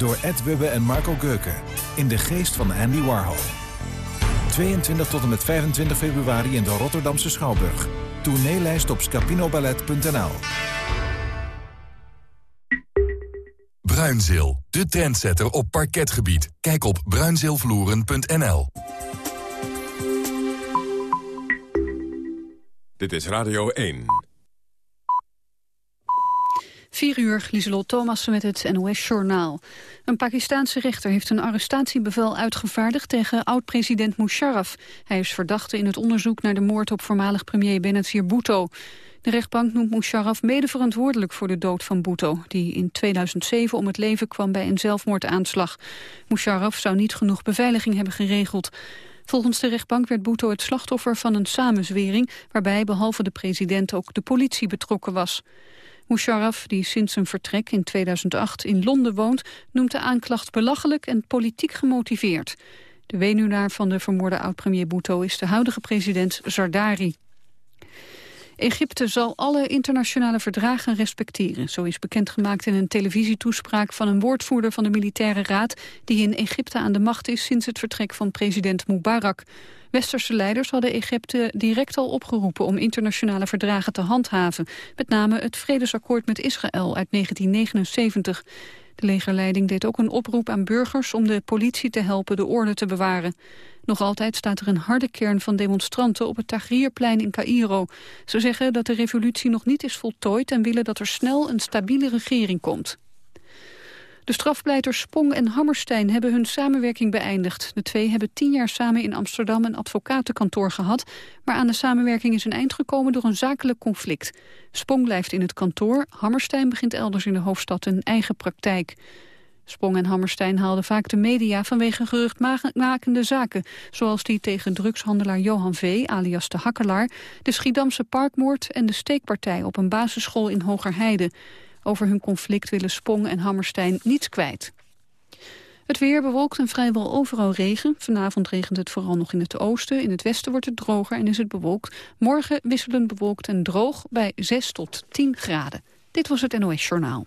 Door Ed Wubbe en Marco Geuken. In de geest van Andy Warhol. 22 tot en met 25 februari in de Rotterdamse Schouwburg. Tourneelijst op scapinoballet.nl Bruinzeel, de trendsetter op parketgebied. Kijk op bruinzeelvloeren.nl. Dit is Radio 1. 4 uur, Lieselot Thomassen met het NOS-journaal. Een Pakistaanse rechter heeft een arrestatiebevel uitgevaardigd tegen oud-president Musharraf. Hij is verdachte in het onderzoek naar de moord op voormalig premier Benazir Bhutto. De rechtbank noemt Musharraf mede verantwoordelijk voor de dood van Bhutto... die in 2007 om het leven kwam bij een zelfmoordaanslag. Musharraf zou niet genoeg beveiliging hebben geregeld. Volgens de rechtbank werd Bhutto het slachtoffer van een samenzwering... waarbij behalve de president ook de politie betrokken was. Musharraf, die sinds zijn vertrek in 2008 in Londen woont... noemt de aanklacht belachelijk en politiek gemotiveerd. De weduwnaar van de vermoorde oud-premier Bhutto is de huidige president Zardari. Egypte zal alle internationale verdragen respecteren. Zo is bekendgemaakt in een televisietoespraak van een woordvoerder van de militaire raad... die in Egypte aan de macht is sinds het vertrek van president Mubarak. Westerse leiders hadden Egypte direct al opgeroepen om internationale verdragen te handhaven. Met name het vredesakkoord met Israël uit 1979. De legerleiding deed ook een oproep aan burgers om de politie te helpen de orde te bewaren. Nog altijd staat er een harde kern van demonstranten op het Tahrirplein in Cairo. Ze zeggen dat de revolutie nog niet is voltooid en willen dat er snel een stabiele regering komt. De strafpleiters Spong en Hammerstein hebben hun samenwerking beëindigd. De twee hebben tien jaar samen in Amsterdam een advocatenkantoor gehad... maar aan de samenwerking is een eind gekomen door een zakelijk conflict. Spong blijft in het kantoor, Hammerstein begint elders in de hoofdstad een eigen praktijk. Spong en Hammerstein haalden vaak de media vanwege geruchtmakende zaken... zoals die tegen drugshandelaar Johan V., alias de Hakkelaar... de Schiedamse parkmoord en de steekpartij op een basisschool in Hogerheide... Over hun conflict willen Spong en Hammerstein niets kwijt. Het weer bewolkt en vrijwel overal regen. Vanavond regent het vooral nog in het oosten. In het westen wordt het droger en is het bewolkt. Morgen wisselend bewolkt en droog bij 6 tot 10 graden. Dit was het NOS Journaal.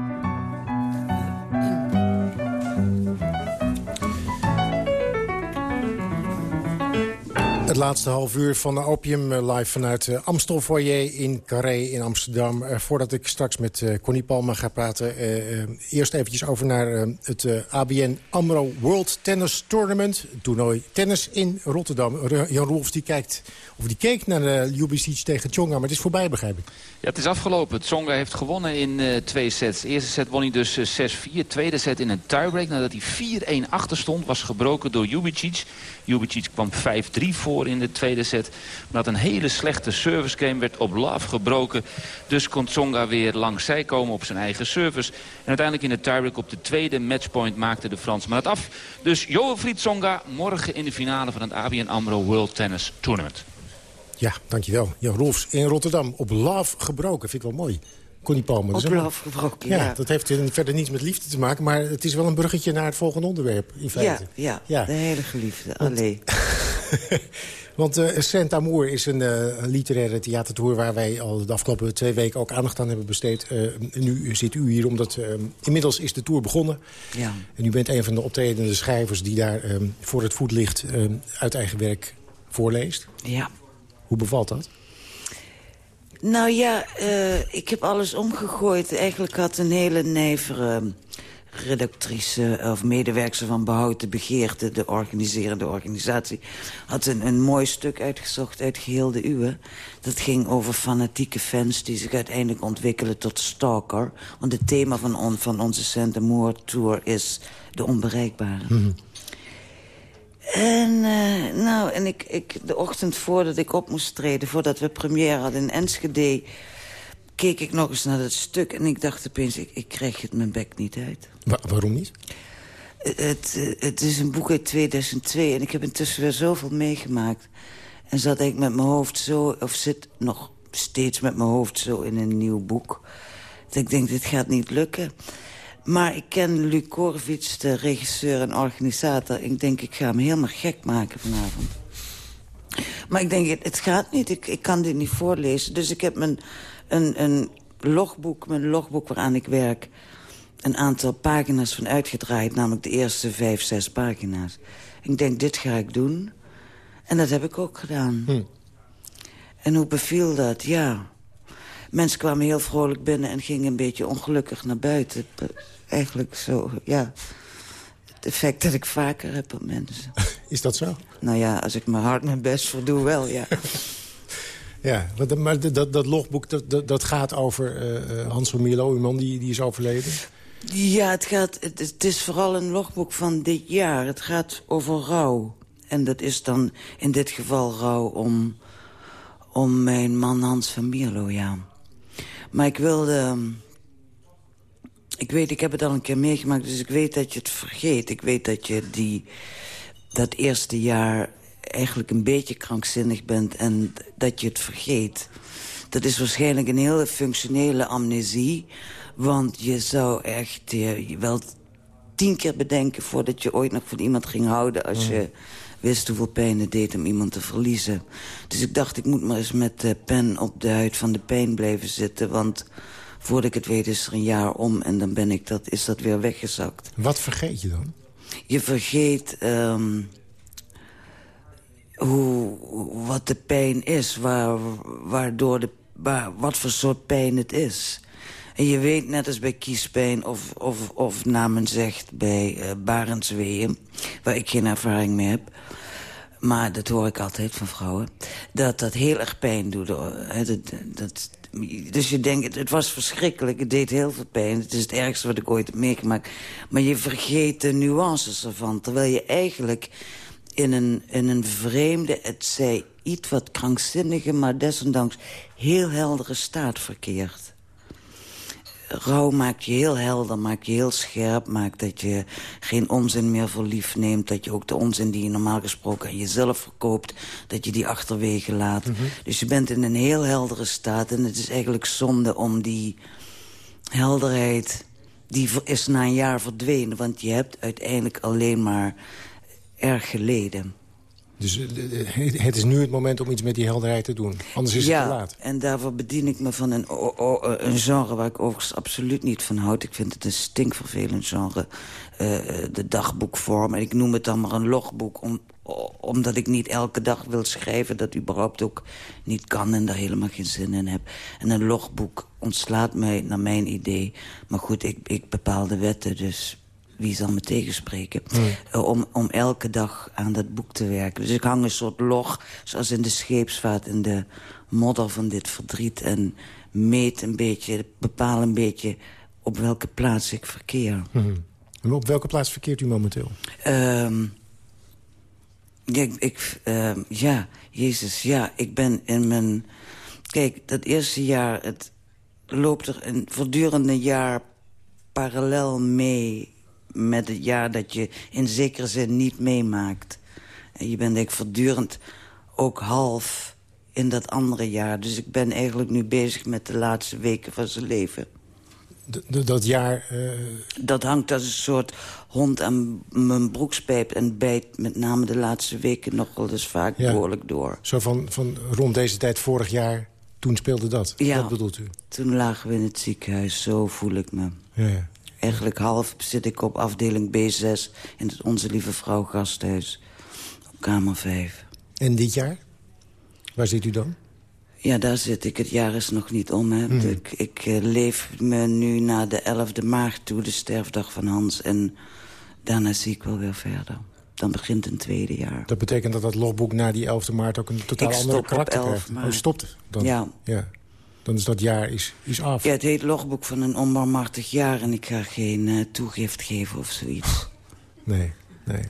Het laatste half uur van de Opium eh, live vanuit uh, Amstel Foyer in Carré in Amsterdam. Uh, voordat ik straks met Connie Palma ga praten... eerst eventjes over naar het ABN AMRO World Tennis Tournament. toernooi tennis in Rotterdam. Jan Rolfs die kijkt, of die keek naar de Ljubicic tegen Tsonga, maar het is voorbij begrijp ik. Ja, het is afgelopen. Tsonga heeft gewonnen in twee sets. De eerste set won hij dus 6-4. Tweede set in een tiebreak nadat hij 4-1 achter stond. Was gebroken door Ljubicic. Ljubicic kwam 5-3 voor in de tweede set. Maar dat een hele slechte service game werd op love gebroken. Dus kon Tsonga weer langs zij komen op zijn eigen service. En uiteindelijk in de tiebreak op de tweede matchpoint maakte de Fransman het af. Dus Johan Tsonga morgen in de finale van het ABN AMRO World Tennis Tournament. Ja, dankjewel. Jan Rolfs in Rotterdam op love gebroken. Vind ik wel mooi. Connie Palmer. Op gebroken, ja, ja. Dat heeft verder niets met liefde te maken. Maar het is wel een bruggetje naar het volgende onderwerp, in feite. Ja, ja, de hele geliefde. Allee. Want uh, Saint Amour is een uh, literaire theatertour... waar wij al de afgelopen twee weken ook aandacht aan hebben besteed. Uh, nu zit u hier, omdat inmiddels is de tour begonnen. Ja. En u bent een van de optredende schrijvers... die daar voor het voetlicht uit eigen werk voorleest. Ja. Hoe bevalt dat? Nou ja, ik heb alles omgegooid. Eigenlijk had een hele nijvere redactrice of medewerker van Behoud de Begeerte... de organiserende organisatie, had een, een mooi stuk uitgezocht uit geheel de uwe. Dat ging over fanatieke fans die zich uiteindelijk ontwikkelen tot stalker. Want het thema van, on, van onze Saint Amour Tour is de onbereikbare. Mhm. En, uh, nou, en ik, ik, de ochtend voordat ik op moest treden... voordat we première hadden in Enschede keek ik nog eens naar dat stuk en ik dacht opeens... ik, ik krijg het mijn bek niet uit. waarom niet? Het, het is een boek uit 2002 en ik heb intussen weer zoveel meegemaakt. En zat ik met mijn hoofd zo, of zit nog steeds met mijn hoofd zo in een nieuw boek. ik denk, dit gaat niet lukken. Maar ik ken Luc Korvits, de regisseur en organisator. Ik denk, ik ga hem helemaal gek maken vanavond. Maar ik denk, het gaat niet. Ik, ik kan dit niet voorlezen. Dus ik heb mijn, een, een logboek, mijn logboek waaraan ik werk... een aantal pagina's van uitgedraaid. Namelijk de eerste vijf, zes pagina's. Ik denk, dit ga ik doen. En dat heb ik ook gedaan. Hm. En hoe beviel dat? Ja. Mensen kwamen heel vrolijk binnen en gingen een beetje ongelukkig naar buiten. Eigenlijk zo, ja. Het effect dat ik vaker heb op mensen. Is dat zo? Nou ja, als ik mijn hart mijn best voor doe, wel, ja. ja, maar dat, dat logboek dat, dat gaat over uh, Hans van Mierlo, uw man die, die is overleden. Ja, het, gaat, het, het, is vooral een logboek van dit jaar. Het gaat over rouw. En dat is dan in dit geval rouw om, om mijn man Hans van Mierlo, ja. Maar ik wilde... Ik weet, ik heb het al een keer meegemaakt, dus ik weet dat je het vergeet. Ik weet dat je die, dat eerste jaar eigenlijk een beetje krankzinnig bent... en dat je het vergeet. Dat is waarschijnlijk een hele functionele amnesie... want je zou echt je wel tien keer bedenken... voordat je ooit nog van iemand ging houden... als je wist hoeveel pijn het deed om iemand te verliezen. Dus ik dacht, ik moet maar eens met de pen op de huid van de pijn blijven zitten... want voordat ik het weet is er een jaar om en dan ben ik dat, is dat weer weggezakt. Wat vergeet je dan? Je vergeet um, hoe, wat de pijn is, waar, waardoor de, waar, wat voor soort pijn het is... En je weet, net als bij kiespijn of, of, of namen zegt bij uh, Barentsweeën... waar ik geen ervaring mee heb... maar dat hoor ik altijd van vrouwen... dat dat heel erg pijn doet. Dat, dat, dus je denkt, het was verschrikkelijk, het deed heel veel pijn. Het is het ergste wat ik ooit heb meegemaakt. Maar je vergeet de nuances ervan. Terwijl je eigenlijk in een, in een vreemde, het zij iets wat krankzinnige... maar desondanks heel heldere staat verkeert rouw maakt je heel helder, maakt je heel scherp... maakt dat je geen onzin meer voor lief neemt. Dat je ook de onzin die je normaal gesproken aan jezelf verkoopt... dat je die achterwege laat. Mhm. Dus je bent in een heel heldere staat. En het is eigenlijk zonde om die helderheid... die is na een jaar verdwenen. Want je hebt uiteindelijk alleen maar erg geleden. Dus eh, het is nu het moment om iets met die helderheid te doen. Anders is het te laat. en daarvoor bedien ik me van een, een genre waar ik overigens absoluut niet van houd. Ik vind het een stinkvervelend genre. Uh, de dagboekvorm. En ik noem het dan maar een logboek. Om, omdat ik niet elke dag wil schrijven. Dat überhaupt ook niet kan en daar helemaal geen zin in heb. En een logboek ontslaat mij naar mijn idee. Maar goed, ik, ik bepaal de wetten, dus wie zal me tegenspreken... Hmm. Uh, om, om elke dag aan dat boek te werken. Dus ik hang een soort log, zoals in de scheepsvaart... in de modder van dit verdriet. En meet een beetje, bepaal een beetje op welke plaats ik verkeer. Hmm. En op welke plaats verkeert u momenteel? Um, ja, ik, uh, ja, Jezus, ja, ik ben in mijn... Kijk, dat eerste jaar, het loopt er een voortdurende jaar parallel mee met het jaar dat je in zekere zin niet meemaakt. En je bent ik voortdurend ook half in dat andere jaar. Dus ik ben eigenlijk nu bezig met de laatste weken van zijn leven. dat jaar... Uh... Dat hangt als een soort hond aan mijn broekspijp... en bijt met name de laatste weken nog wel eens vaak behoorlijk door. Zo van, van rond deze tijd vorig jaar, toen speelde dat? Ja, dat bedoelt u? toen lagen we in het ziekenhuis. Zo voel ik me. Ja, Eigenlijk half zit ik op afdeling B6 in het Onze Lieve Vrouw gasthuis. Op kamer 5. En dit jaar? Waar zit u dan? Ja, daar zit ik. Het jaar is nog niet om. Hè. Hmm. Ik, ik uh, leef me nu naar de 11e maart toe, de sterfdag van Hans. En daarna zie ik wel weer verder. Dan begint een tweede jaar. Dat betekent dat dat logboek na die 11e maart ook een totaal andere karakter krijgt? Oh, stopt dan? Ja. ja dan is dat jaar is, is af. Ja, het heet logboek van een onbarmhartig jaar... en ik ga geen uh, toegift geven of zoiets. Nee, nee.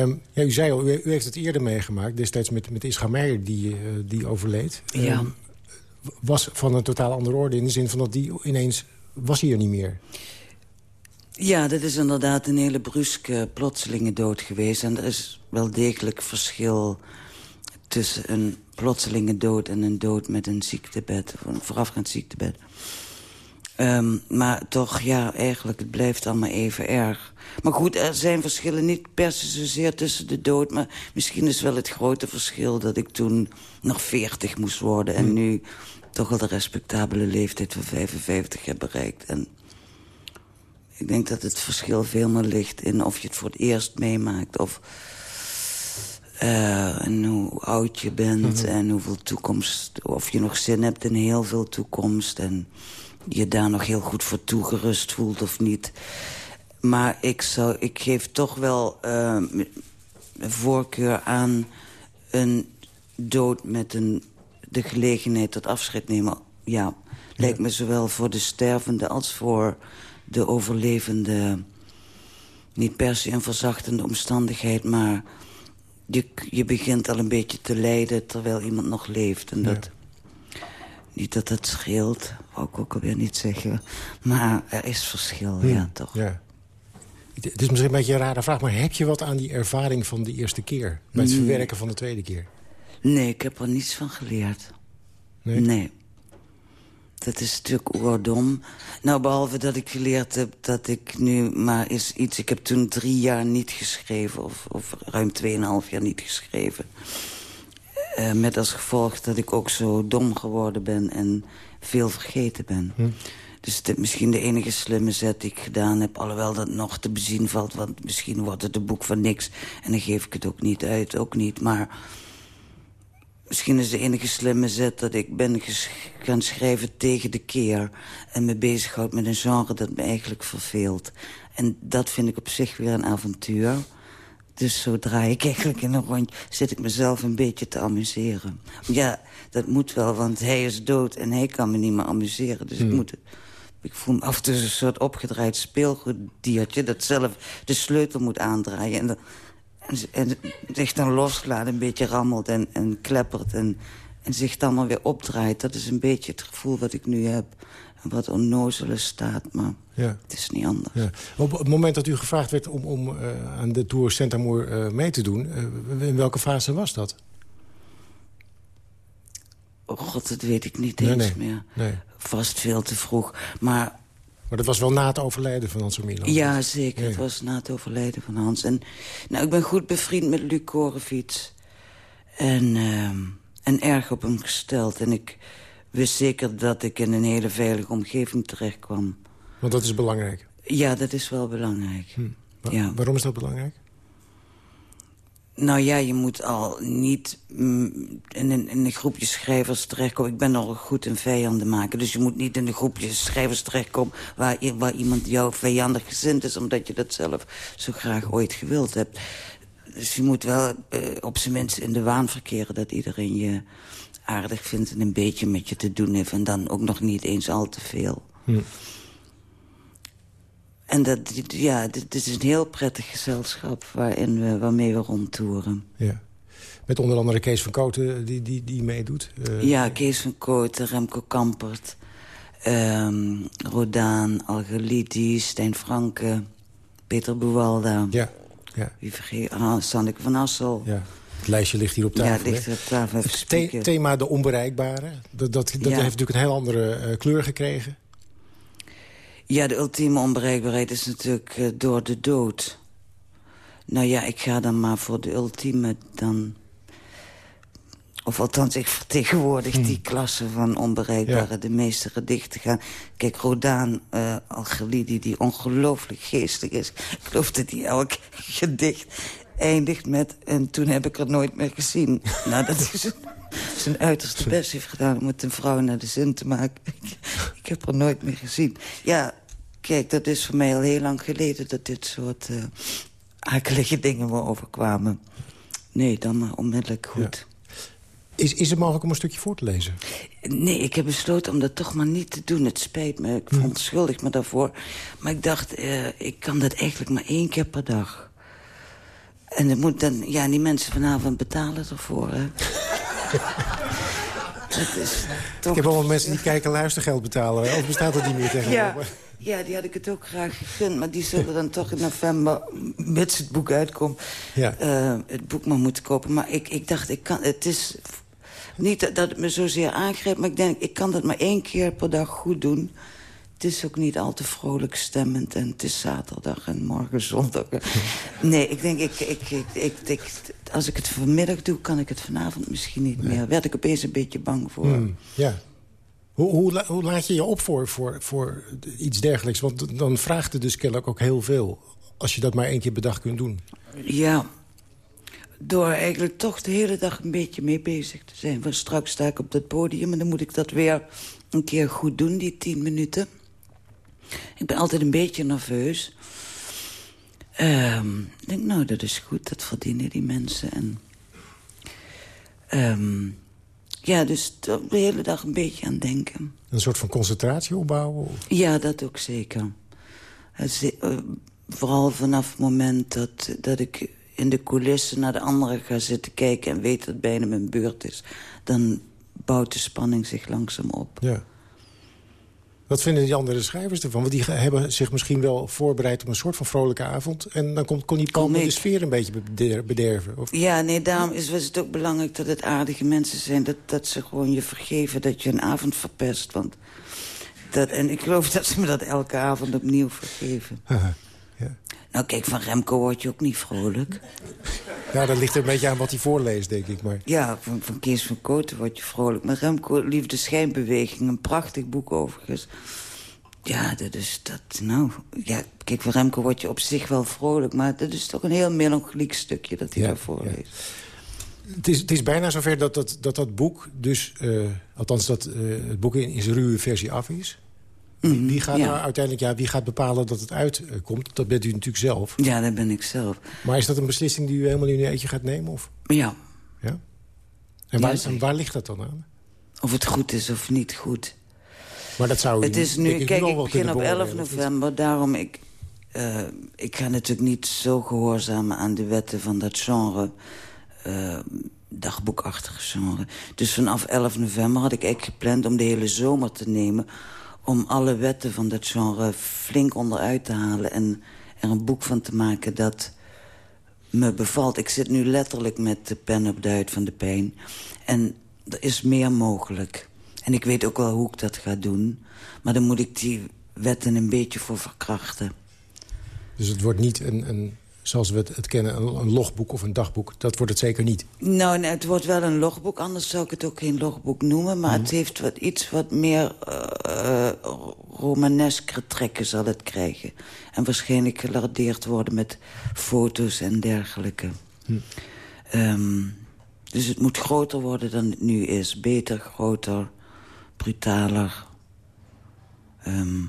Um, ja, u zei al, u, heeft het eerder meegemaakt. Destijds met, met Ischa Meijer, die, uh, die overleed. Ja. Um, was van een totaal andere orde. In de zin van dat die ineens... was hij er niet meer. Ja, dat is inderdaad een hele bruske, plotselinge dood geweest. En er is wel degelijk verschil tussen een plotselinge dood en een dood met een ziektebed, een voorafgaand ziektebed. Ehm, maar toch, ja, eigenlijk, het blijft allemaal even erg. Maar goed, er zijn verschillen niet per se zozeer tussen de dood... maar misschien is wel het grote verschil dat ik toen nog 40 moest worden... en hm. nu toch al de respectabele leeftijd van 55 heb bereikt. En ik denk dat het verschil veel meer ligt in of je het voor het eerst meemaakt... of uh, en hoe oud je bent mhm. en hoeveel toekomst... of je nog zin hebt in heel veel toekomst... en je daar nog heel goed voor toegerust voelt of niet. Maar ik, zou, ik geef toch wel uh, voorkeur aan een dood met een, de gelegenheid tot afscheid nemen. Ja, lijkt me zowel voor de stervende als voor de overlevende... niet per se een verzachtende omstandigheid, maar... Je, je begint al een beetje te lijden terwijl iemand nog leeft. En dat, Niet dat dat scheelt, wou ik ook alweer niet zeggen. Maar er is verschil, ja, toch. Ja. Het is misschien een beetje een rare vraag, maar heb je wat aan die ervaring van de eerste keer? Bij het hm. verwerken van de tweede keer? Nee, ik heb er niets van geleerd. Nee? Nee. Dat is natuurlijk oordom. Nou, behalve dat ik geleerd heb dat ik nu maar is iets... Ik heb toen drie jaar niet geschreven, of, of ruim tweeënhalf jaar niet geschreven. Uh, met als gevolg dat ik ook zo dom geworden ben en veel vergeten ben. Hm. Dus dit misschien de enige slimme zet die ik gedaan heb. Alhoewel dat nog te bezien valt, want misschien wordt het een boek van niks. En dan geef ik het ook niet uit, ook niet. Maar misschien is de enige slimme zet dat ik ben gaan schrijven tegen de keer. En me bezighoud met een genre dat me eigenlijk verveelt. En dat vind ik op zich weer een avontuur. Dus zo draai ik eigenlijk in een rondje, zit ik mezelf een beetje te amuseren. Ja, dat moet wel, want hij is dood en hij kan me niet meer amuseren. Dus ik hmm. moet het... Ik voel me af en toe een soort opgedraaid speelgoeddiertje... dat zelf de sleutel moet aandraaien. En, en zich dan loslaat, een beetje rammelt en, en kleppert... En, en zich dan maar weer opdraait. Dat is een beetje het gevoel wat ik nu heb. Wat onnozele staat, maar ja. het is niet anders. Ja. Op het moment dat u gevraagd werd om, om uh, aan de Tour Saint Amour uh, mee te doen... Uh, in welke fase was dat? Oh god, dat weet ik niet eens nee, meer. Nee. Vast veel te vroeg. Maar maar dat was wel na het overlijden van Hans Milan? Ja, zeker. Het was na het overlijden van Hans. En nou, ik ben goed bevriend met Luc Korefiets. En, uh, en erg op hem gesteld. En ik wist zeker dat ik in een hele veilige omgeving terecht kwam. Want dat is belangrijk? Ja, dat is wel belangrijk. Hm. ja. Waarom is dat belangrijk? Nou ja, je moet al niet mm, in, een, een groepje schrijvers terechtkomen. Ik ben al goed in vijanden maken. Dus je moet niet in een groepje schrijvers terechtkomen... waar, waar iemand jou vijandig gezind is... omdat je dat zelf zo graag ooit gewild hebt. Dus je moet wel uh, op zijn minst in de waan verkeren... dat iedereen je aardig vindt en een beetje met je te doen heeft... en dan ook nog niet eens al te veel. Hm. En dat, ja, dit is een heel prettig gezelschap waarin we, waarmee we rondtoeren. Ja. Met onder andere Kees van Kooten die, die, die meedoet? Uh, ja, Kees van Kooten, Remco Kampert, um, Rodaan, Algeliti, Stijn Franke, Peter Buwalda. Ja, ja. Wie vergeet? Ah, Sanneke van Assel. Ja. Het lijstje ligt hier op tafel. Ja, het ligt op tafel. Het thema de onbereikbare. Dat, dat, dat heeft natuurlijk een heel andere uh, kleur gekregen. Ja, de ultieme onbereikbaarheid is natuurlijk uh, door de dood. Nou ja, ik ga dan maar voor de ultieme dan... Of althans, ik vertegenwoordig die hmm. klasse van onbereikbare, de meeste gedichten gaan. Kijk, Rodaan uh, Algelidi, die ongelooflijk geestig is. Ik geloof dat hij elk gedicht eindigt met... en toen heb ik er nooit meer gezien. nou, dat is zijn uiterste best heeft gedaan om het een vrouw naar de zin te maken. ik heb er nooit meer gezien. Ja, kijk, dat is voor mij al heel lang geleden... dat dit soort uh, akelige dingen me overkwamen. Nee, dan maar onmiddellijk goed. Is, is het mogelijk om een stukje voor te lezen? Nee, ik heb besloten om dat toch maar niet te doen. Het spijt me, ik hm. schuldig me daarvoor. Maar ik dacht, uh, ik kan dat eigenlijk maar één keer per dag. En het moet dan, ja, die mensen vanavond betalen ervoor, hè. Is toch... Ik heb allemaal mensen die kijken luistergeld betalen. Of bestaat dat niet meer tegenwoordig? Ja. ja, die had ik het ook graag gegund. Maar die zullen dan toch in november, met het boek uitkomt... Ja. Uh, het boek maar moeten kopen. Maar ik, ik dacht, ik kan, het is niet dat het me zozeer aangrijpt... maar ik denk, ik kan dat maar één keer per dag goed doen het is ook niet al te vrolijk stemmend. En het is zaterdag en morgen zondag. nee, ik denk, ik, ik, ik, ik, als ik het vanmiddag doe, kan ik het vanavond misschien niet meer. Werd ik opeens een beetje bang voor. Hmm, ja. Hoe, hoe, hoe, laat je je op voor, voor, voor iets dergelijks? Want dan vraagt het dus kennelijk ook heel veel. Als je dat maar één keer per dag kunt doen. Ja, door eigenlijk toch de hele dag een beetje mee bezig te zijn. Want straks sta ik op dat podium en dan moet ik dat weer een keer goed doen, die tien minuten. Ik ben altijd een beetje nerveus. Um, ik denk, nou, dat is goed, dat verdienen die mensen. En, um, ja, dus de hele dag een beetje aan denken. Een soort van concentratie opbouwen? Ja, dat ook zeker. Uh, vooral vanaf het moment dat, dat ik in de coulissen naar de anderen ga zitten kijken... en weet dat het bijna mijn beurt is... dan bouwt de spanning zich langzaam op. Ja. Wat vinden die andere schrijvers ervan? Want die hebben zich misschien wel voorbereid op een soort van vrolijke avond... en dan komt Connie Palmer de sfeer een beetje bederven. Of... Ja, nee, daarom is het ook belangrijk dat het aardige mensen zijn... Dat, dat ze gewoon je vergeven dat je een avond verpest. Want dat, en ik geloof dat ze me dat elke avond opnieuw vergeven. ja. Nou, kijk, van Remco word je ook niet vrolijk. Ja, dat ligt er een beetje aan wat hij voorleest, denk ik. Maar... Ja, van, van Kees van Kooten word je vrolijk. Maar Remco, Liefde Schijnbeweging, een prachtig boek overigens. Ja, dat is dat, nou... Ja, kijk, van Remco word je op zich wel vrolijk... maar dat is toch een heel melancholiek stukje dat hij ja, daar voorleest. Het is, het is bijna zover dat dat, dat, dat boek dus... Uh, althans, dat uh, het boek in, in zijn ruwe versie af is. Mhm, wie gaat uiteindelijk ja, wie gaat bepalen dat het uitkomt? Dat bent u natuurlijk zelf. Ja, dat ben ik zelf. Maar is dat een beslissing die u helemaal in uw eentje gaat nemen? Of? Ja. ja? En, waar, en waar ligt dat dan aan? Of het goed is of niet goed. Maar dat zou u Het is nu, kijk, ik begin op 11 november, daarom... Ik, uh, ik ga natuurlijk niet zo gehoorzamen aan de wetten van dat genre... Uh, dagboekachtige genre. Dus vanaf 11 november had ik eigenlijk gepland om de hele zomer te nemen om alle wetten van dat genre flink onderuit te halen... en er een boek van te maken dat me bevalt. Ik zit nu letterlijk met de pen op de huid van de pijn. En er is meer mogelijk. En ik weet ook wel hoe ik dat ga doen. Maar dan moet ik die wetten een beetje voor verkrachten. Dus het wordt niet een, een zoals we het, kennen, een, logboek of een dagboek. Dat wordt het zeker niet. Nou, nee, het wordt wel een logboek. Anders zou ik het ook geen logboek noemen. Maar het mhm. heeft wat, iets wat meer uh, romaneske trekken zal het krijgen. En waarschijnlijk gelardeerd worden met foto's en dergelijke. Hm. Ehm, dus het moet groter worden dan het nu is. Beter, groter, brutaler. Ehm,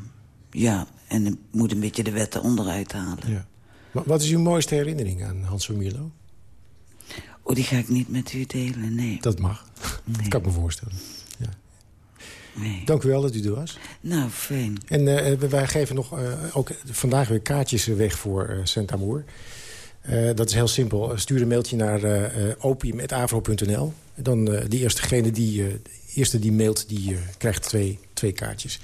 ja, en het moet een beetje de wetten onderuit halen. Ja. Wat is uw mooiste herinnering aan Hans van Mierlo? Oh, die ga ik niet met u delen, nee. Dat mag. Dat kan ik me voorstellen. Ja. Nee. Dank u wel dat u er was. Nou, fijn. En uh, wij geven nog uh, ook vandaag weer kaartjes weg voor uh, dat is heel simpel. Stuur een mailtje naar uh, opium.avro.nl. Dan de eerstegene die, eerste die mailt, die krijgt twee, twee kaartjes.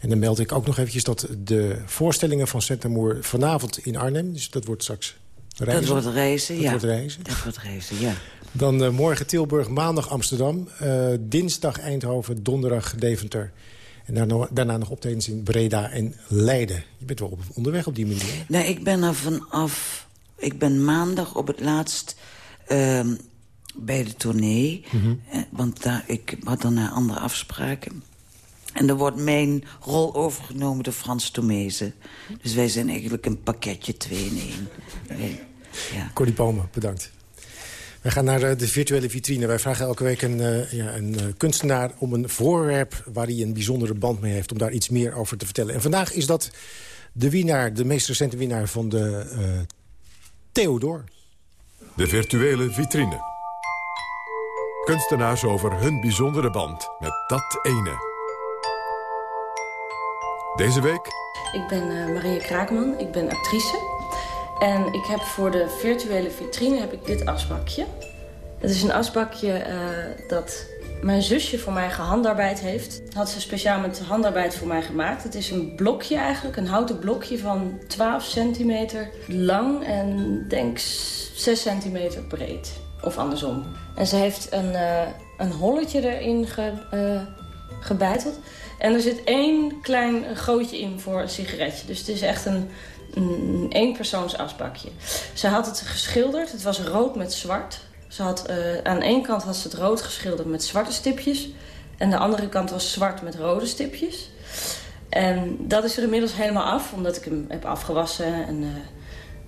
En dan meld ik ook nog eventjes dat de voorstellingen van Centamour vanavond in Arnhem... dus dat wordt straks reizen. Dat wordt reizen, dat ja. Wordt reizen. Dat wordt reizen, ja. Dan uh, morgen Tilburg, maandag Amsterdam. Uh, dinsdag Eindhoven, donderdag Deventer. En daarna, daarna nog optredens in Breda en Leiden. Je bent wel op, onderweg op die manier. Nee, ik ben er vanaf... Ik ben maandag op het laatst... Uh, bij de tournee. Mm -hmm. want daar, ik had daarna andere afspraken. En dan wordt mijn rol overgenomen door Frans Tomezen. Dus wij zijn eigenlijk een pakketje twee in één. Ja. Corrie Palme, bedankt. Wij gaan naar eh, de virtuele vitrine. Wij vragen elke week een, uh, ja, een uh, kunstenaar om een voorwerp... waar hij een bijzondere band mee heeft, om daar iets meer over te vertellen. En vandaag is dat de winnaar, de meest recente winnaar van de uh, Theodor. De virtuele vitrine. Kunstenaars over hun bijzondere band met dat ene. Deze week? Ik ben uh, Maria Kraakman, ik ben actrice. En ik heb voor de virtuele vitrine heb ik dit asbakje. Het is een asbakje uh, dat mijn zusje voor mij gehandarbeid heeft. Had ze speciaal met handarbeid voor mij gemaakt. Het is een blokje eigenlijk, een houten blokje van 12 centimeter lang en denk 6 centimeter breed. Of andersom. En ze heeft een, uh, een holletje erin ge, gebeiteld. En er zit één klein gootje in voor een sigaretje. Dus het is echt een, een asbakje. Ze had het geschilderd. Het was rood met zwart. Ze had, uh, aan één kant had ze het rood geschilderd met zwarte stipjes. En de andere kant was zwart met rode stipjes. En dat is er inmiddels helemaal af, omdat ik hem heb afgewassen. En, uh,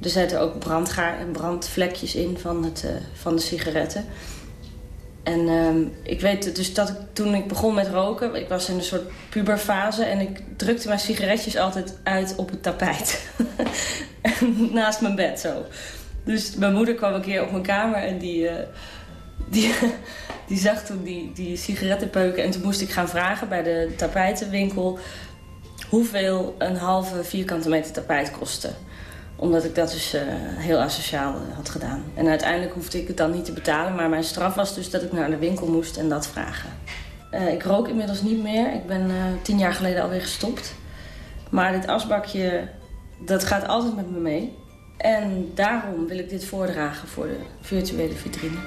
er zitten ook en brandvlekjes in van, het, uh, van de sigaretten. En uh, ik weet dus dat ik toen ik begon met roken... ik was in een soort puberfase... en ik drukte mijn sigaretjes altijd uit op het tapijt. Naast mijn bed zo. Dus mijn moeder kwam een keer op mijn kamer en die... Uh, die die zag toen die, die sigarettenpeuken. En toen moest ik gaan vragen bij de tapijtenwinkel... hoeveel een halve vierkante meter tapijt kostte omdat ik dat dus uh, heel asociaal uh, had gedaan. En uiteindelijk hoefde ik het dan niet te betalen. Maar mijn straf was dus dat ik naar de winkel moest en dat vragen. Uh, ik rook inmiddels niet meer. Ik ben tien jaar geleden alweer gestopt. Maar dit asbakje, dat gaat altijd met me mee. En daarom wil ik dit voordragen voor de virtuele vitrine.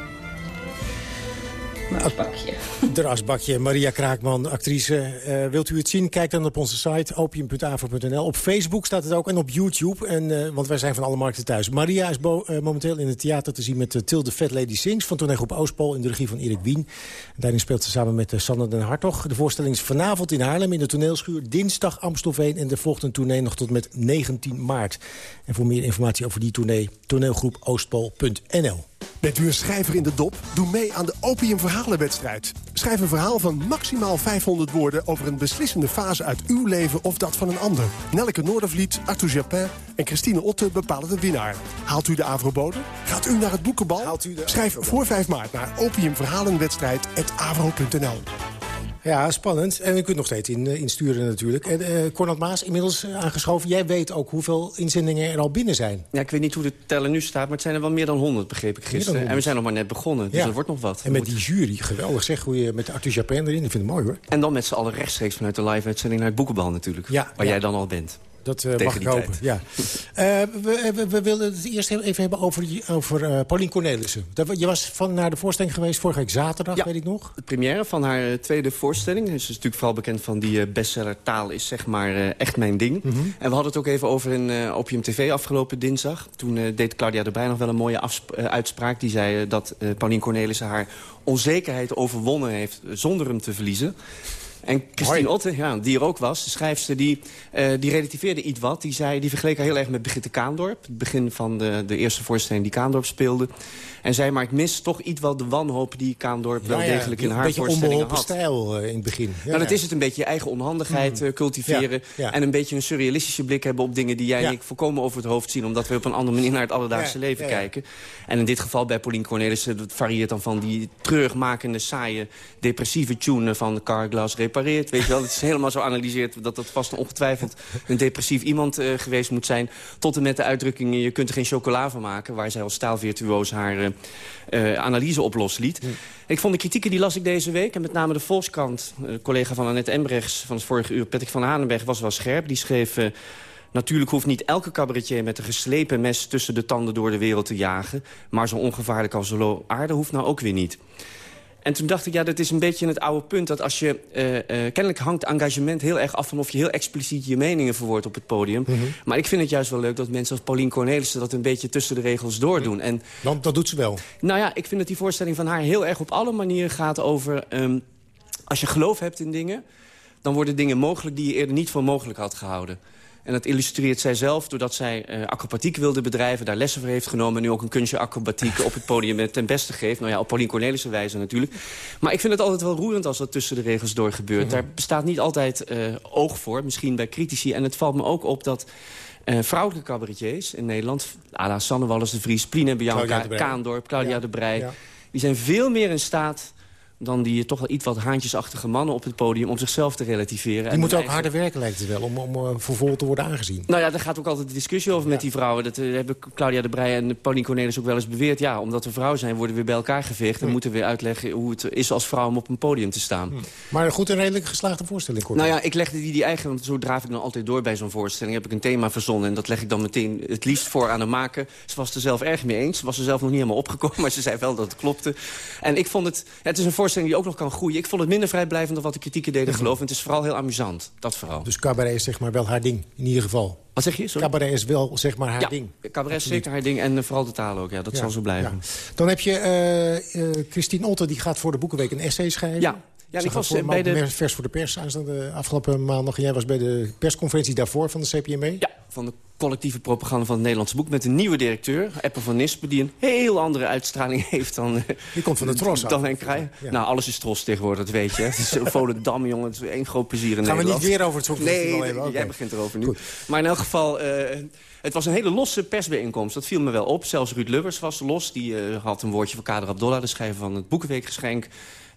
Mijn asbakje. De asbakje. Maria Kraakman, actrice. Uh, wilt u het zien? Kijk dan op onze site opium.avro.nl. Op Facebook staat het ook en op YouTube. En, uh, want wij zijn van alle markten thuis. Maria is uh, momenteel in het theater te zien met Tilde Fat Lady Sings... van toneelgroep Oostpol in de regie van Erik Wien. Daarin speelt ze samen met Sanne den Hartog. De voorstelling is vanavond in Haarlem in de toneelschuur. Dinsdag Amstelveen en volgt een tournee nog tot met 19 maart. En voor meer informatie over die tournee, toneelgroep oostpol.nl. Bent u een schrijver in de dop? Doe mee aan de Opium Verhalenwedstrijd. Schrijf een verhaal van maximaal 500 woorden... over een beslissende fase uit uw leven of dat van een ander. Nelke Noordervliet, Arthur Japin en Christine Otte bepalen de winnaar. Haalt u de Avrobode? Gaat u naar het boekenbal? Schrijf voor 5 maart naar opiumverhalenwedstrijd.avro.nl. Ja, spannend. En u kunt nog steeds in, insturen natuurlijk. En uh, Cornel Maas, inmiddels aangeschoven. Jij weet ook hoeveel inzendingen er al binnen zijn. Ja, ik weet niet hoe de teller nu staat, maar het zijn er wel meer dan 100, begreep ik gisteren. En we zijn nog maar net begonnen, dus ja. er wordt nog wat. En met die jury, geweldig zeg, hoe je met Arthur Japin erin, ik vind het mooi hoor. En dan met z'n allen rechtstreeks vanuit de live-uitzending naar het boekenbal natuurlijk. Ja, waar ja. jij dan al bent. Dat uh, mag ik hopen, ja. Uh, we, we, we, willen het eerst even hebben over, over uh, Paulien Cornelissen. Je was van naar de voorstelling geweest vorige week zaterdag, ja, weet ik nog. de première van haar tweede voorstelling. Ze is natuurlijk vooral bekend van die bestseller Taal is zeg maar echt mijn ding. Mhm. Mm -hmm. En we hadden het ook even over in Opium TV afgelopen dinsdag. Toen deed Claudia de Brij nog wel een mooie uitspraak. Die zei dat Paulien Cornelissen haar onzekerheid overwonnen heeft zonder hem te verliezen. En Christine Otte, ja, die er ook was, de schrijfster, die, uh, die relativeerde iets wat. Die, zei, die vergeleek haar heel erg met Brigitte Kaandorp. Het begin van de, de eerste voorstelling die Kaandorp speelde. En zei, maar ik mis toch iets wel de wanhoop die Kaandorp ja, wel ja, degelijk in haar voorstellingen had. Een stijl uh, in het begin. Ja, nou, dat is het een beetje je eigen onhandigheid uh, cultiveren. En een beetje een surrealistische blik hebben op dingen die jij en ik volkomen over het hoofd zien. Omdat we op een andere manier naar het alledaagse leven kijken. En in dit geval bij Pauline Cornelissen, dat varieert dan van die treurmakende, saaie, depressieve tune van Carglass Weet je wel, het is helemaal zo analyseerd dat dat vast ongetwijfeld een depressief iemand uh, geweest moet zijn. Tot en met de uitdrukking, je kunt er geen chocola van maken. Waar zij als staalvirtuoos haar uh, uh, analyse op losliet. Mm. Ik vond de kritieken, die las ik deze week. En met name de Volkskrant, collega van Annette Embrechts van het vorige uur, Patrick van Hanenberg, was wel scherp. Die schreef... Natuurlijk hoeft niet elke cabaretier met een geslepen mes tussen de tanden door de wereld te jagen. Maar zo ongevaarlijk als de aarde hoeft nou ook weer niet. En toen dacht ik, ja, dat is een beetje het oude punt... dat als je... Uh, uh, kennelijk hangt engagement heel erg af van of je heel expliciet je meningen verwoordt op het podium. Mm -hmm. Maar ik vind het juist wel leuk dat mensen als Paulien Cornelissen... dat een beetje tussen de regels doordoen. En, Want dat doet ze wel. Nou ja, ik vind dat die voorstelling van haar heel erg op alle manieren gaat over... Um, als je geloof hebt in dingen, dan worden dingen mogelijk... die je eerder niet voor mogelijk had gehouden. En dat illustreert zij zelf doordat zij uh, acrobatiek wilde bedrijven... daar lessen voor heeft genomen en nu ook een kunstje acrobatiek op het podium ten beste geeft. Nou ja, op Paulien Cornelissen wijze natuurlijk. Maar ik vind het altijd wel roerend als dat tussen de regels door gebeurt. Mm -hmm. Daar bestaat niet altijd uh, oog voor, misschien bij critici. En het valt me ook op dat uh, vrouwelijke cabaretiers in Nederland... Ala Sanne Wallis de Vries, Pline Bianca, Kaandorp, Claudia ja. de Brij... Ja. die zijn veel meer in staat dan die toch wel iets wat haantjesachtige mannen op het podium... om zichzelf te relativeren. Die moeten ook harder werken, lijkt het wel, om, om uh, vervolgd te worden aangezien. Nou ja, daar gaat ook altijd de discussie over ja. met die vrouwen. Dat uh, hebben Claudia de Breij en Pauline Cornelis ook wel eens beweerd. Ja, omdat we vrouw zijn, worden we bij elkaar geveegd... en moeten we uitleggen hoe het is als vrouw om op een podium te staan. Hm. Maar goed, een redelijk geslaagde voorstelling, kort. Nou ja, ik legde die, die eigen... want zo draaf ik dan altijd door bij zo'n voorstelling. Heb ik een thema verzonnen en dat leg ik dan meteen het liefst voor aan de maker. Ze was er zelf erg mee eens. Ze was er zelf nog niet helemaal opgekomen, maar ze zei wel dat het klopte. En ik vond het... Ja, het is een voorstelling voorstelling die ook nog kan groeien. Ik vond het minder vrijblijvend dan wat de kritieken deden mhm. geloven. Het is vooral heel amusant, dat vooral. Dus cabaret is zeg maar wel haar ding, in ieder geval. Wat zeg je? Sorry? Cabaret is wel zeg maar haar ja, ding. cabaret is zeker haar ding en vooral de taal ook. Ja, dat zal zo blijven. Dan heb je Christine Otter, die gaat voor de Boekenweek een essay schrijven. Ja, ja, ik was bij de... Vers voor de pers aanstaande afgelopen maandag. Jij was bij de persconferentie daarvoor van de CPMB? Ja, van de collectieve propaganda van het Nederlandse boek... met een nieuwe directeur, Eppe van Nispen... die een heel andere uitstraling heeft dan... Die eh, komt van de Tros Dan krij. Nou, alles is Tros tegenwoordig, dat weet je. Het is Volendam, jongen. Het is één groot plezier in Gaan Nederland. we niet weer over het Songfestival nee, Nee, jij begint erover nu. Maar in elk geval... Uh, het was een hele losse persbijeenkomst. Dat viel me wel op. Zelfs Ruud Lubbers was los. Die uh, had een woordje voor Kader Abdollah, de schrijver van het Boekenweekgeschenk.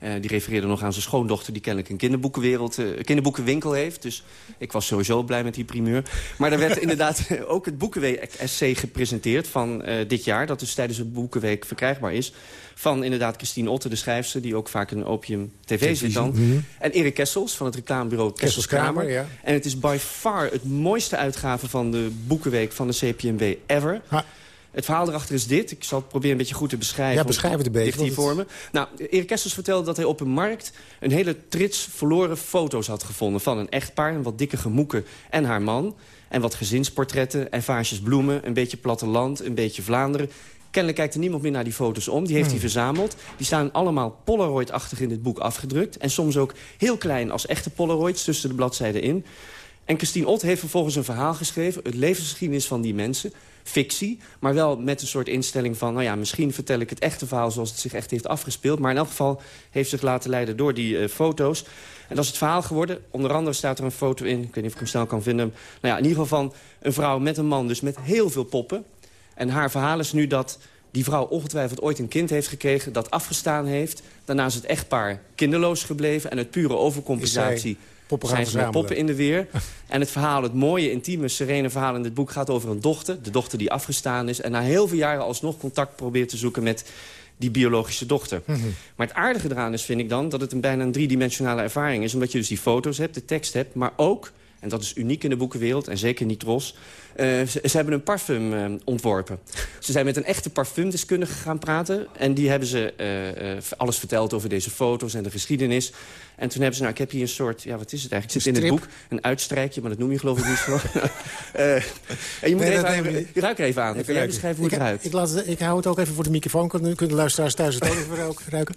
Uh, die refereerde nog aan zijn schoondochter... die kennelijk een kinderboekenwereld, uh, kinderboekenwinkel heeft. Dus ik was sowieso blij met die primeur. Maar er werd inderdaad ook het Boekenweek-essay gepresenteerd van uh, dit jaar... dat dus tijdens het Boekenweek verkrijgbaar is. Van inderdaad Christine Otte, de schrijfster... die ook vaak in Opium TV zit dan. Mhm. En Erik Kessels van het reclamebureau Kessels Kramer. Ja. En het is by far het mooiste uitgave van de Boekenweek van de CPMB ever... Ha. Het verhaal erachter is dit. Ik zal het proberen een beetje goed te beschrijven. Ja, beschrijf het een beetje. Nou, Erik Kessels vertelde dat hij op een markt... een hele trits verloren foto's had gevonden... van een echtpaar, een wat dikke gemoeken en haar man. En wat gezinsportretten en vaasjes bloemen. Een beetje platteland, een beetje Vlaanderen. Kennelijk kijkt er niemand meer naar die foto's om. Die heeft hij hmm. verzameld. Die staan allemaal Polaroid-achtig in dit boek afgedrukt. En soms ook heel klein als echte Polaroids tussen de bladzijden in. En Christine Ott heeft vervolgens een verhaal geschreven... het levensgeschiedenis van die mensen fictie. Maar wel met een soort instelling van... nou ja, misschien vertel ik het echte verhaal zoals het zich echt heeft afgespeeld. Maar in elk geval heeft zich laten leiden door die uh, foto's. En dat is het verhaal geworden. Onder andere staat er een foto in, ik weet niet of ik hem snel kan vinden. Nou ja, in ieder geval van een vrouw met een man, dus met heel veel poppen. En haar verhaal is nu dat die vrouw ongetwijfeld ooit een kind heeft gekregen... dat afgestaan heeft. Daarna is het echtpaar kinderloos gebleven. En het pure overcompensatie poppen zijn ze poppen in de weer. en het verhaal, het mooie, intieme, serene verhaal in dit boek... gaat over een dochter, de dochter die afgestaan is... en na heel veel jaren alsnog contact probeert te zoeken met die biologische dochter. Mhm. Maar het aardige eraan is, vind ik dan... dat het een bijna een driedimensionale ervaring is. Omdat je dus die foto's hebt, de tekst hebt... maar ook, en dat is uniek in de boekenwereld... en zeker niet Tros, uh, ze, hebben een parfum uh, ontworpen. Ze zijn met een echte parfumdeskundige gaan praten. En die hebben ze uh, alles verteld over deze foto's en de geschiedenis. En toen hebben ze, nou, ik heb hier een soort, ja, wat is het eigenlijk? Het zit in het boek, een uitstrijkje, maar dat noem je geloof ik niet zo. en je moet nee, even, aan, je ruik er even aan. Jij beschrijven hoe ik, het ruikt? Ik, laat ik hou het ook even voor de microfoon. Kunnen, kunnen de luisteraars thuis het ook even ruiken?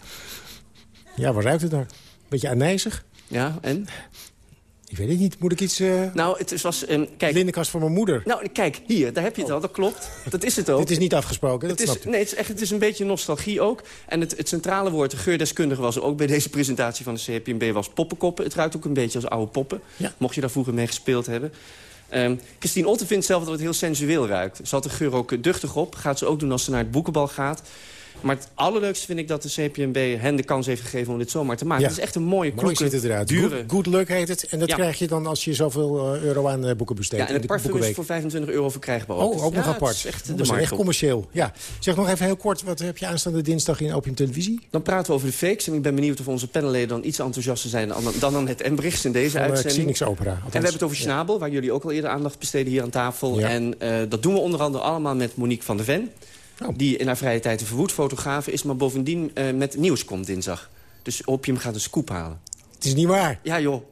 Ja, waar ruikt het nou? Beetje anijzig. Ja, en? Ik weet het niet. Moet ik iets... Uh... Nou, het was... Um, kijk... Lindenkast van mijn moeder. Nou, kijk, hier. Daar heb je het al. Dat klopt. Dat is het ook. Het is niet afgesproken, dat het is, Nee, het is, echt, het is een beetje nostalgie ook. En het, het centrale woord, de geurdeskundige, was ook bij deze presentatie van de CPMB... was poppenkoppen. Het ruikt ook een beetje als oude poppen. Ja. Mocht je daar vroeger mee gespeeld hebben. Um, Christine Otten vindt zelf dat het heel sensueel ruikt. Ze had de geur ook duchtig op. Gaat ze ook doen als ze naar het boekenbal gaat. Maar het allerleukste vind ik dat de CPMB hen de kans heeft gegeven om dit zomaar te maken. Het is echt een mooie kloeke, ziet het eruit. Dure... Good, luck heet het. En dat krijg je dan als je zoveel uh, euro aan uh, boeken besteedt. Ja, en het parfum is voor 25 euro verkrijgbaar ook. Oh, ook nog apart. Dat is echt, dat is echt commercieel. Ja. Zeg nog even heel kort, wat heb je aanstaande dinsdag in Opium Televisie? Dan praten we over de fakes. En ik ben benieuwd of onze panelleden dan iets enthousiaster zijn... dan, dan, het Embrychts in deze Van, uitzending. Opera. En we hebben het over Schnabel, waar jullie ook al eerder aandacht besteden hier aan tafel. En dat doen we onder andere allemaal met Monique van der Ven. Oh. Die in haar vrije tijd een verwoed fotograaf is... maar bovendien uh, met nieuws komt dinsdag. Dus Opium gaat een scoop halen. Het is niet waar. Ja, joh.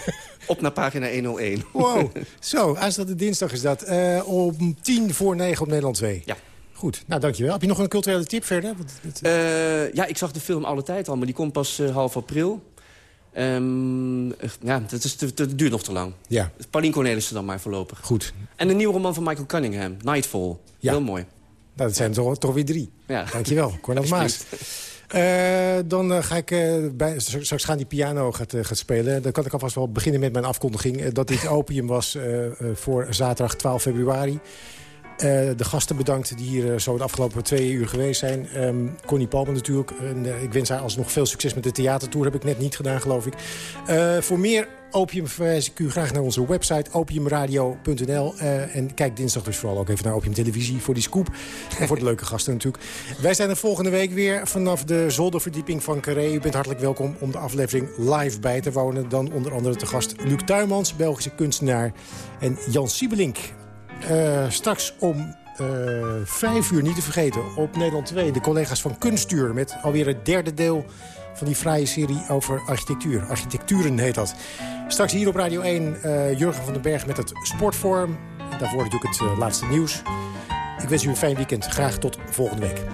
Op naar pagina 101. wow. Zo, aanstaande dinsdag is dat. Uh, om tien voor negen op Nederland 2. Ja. Goed, nou dankjewel. Heb je nog een culturele tip verder? Uh, ja, ik zag de film Alle Tijd al, maar die komt pas half april. Um, ja, dat, is te, duurt nog te lang. Ja. Pauline Cornelissen dan maar voorlopig. Goed. En een nieuwe roman van Michael Cunningham, Nightfall. Ja. Heel mooi. Dat zijn toch, toch weer drie. Ja. Dankjewel, Cornel Maas. Uh, dan uh, ga ik uh, bij, straks gaan die piano gaat, gaat spelen. Dan kan ik alvast wel beginnen met mijn afkondiging. dat dit opium was voor zaterdag 12 februari. De gasten bedankt die hier zo de afgelopen twee uur geweest zijn. Um, Connie Palmer natuurlijk. ik wens haar alsnog veel succes met de theatertour. Heb ik net niet gedaan, geloof ik. voor meer Opium verwijs ik u graag naar onze website opiumradio.nl. En kijk dinsdag dus vooral ook even naar Opium Televisie voor die scoop. en voor de leuke gasten natuurlijk. Wij zijn er volgende week weer vanaf de zolderverdieping van Carré. U bent hartelijk welkom om de aflevering live bij te wonen. Dan onder andere te gast Luc Tuymans, Belgische kunstenaar. En Jan Siebelink. Uh, straks om uh, vijf uur niet te vergeten op Nederland 2. De collega's van Kunstuur met alweer het derde deel van die fraaie serie over architectuur. Architecturen heet dat. Straks hier op Radio 1 uh, Jurgen van den Berg met het Sportforum. Daarvoor natuurlijk het laatste nieuws. Ik wens u een fijn weekend. Graag tot volgende week.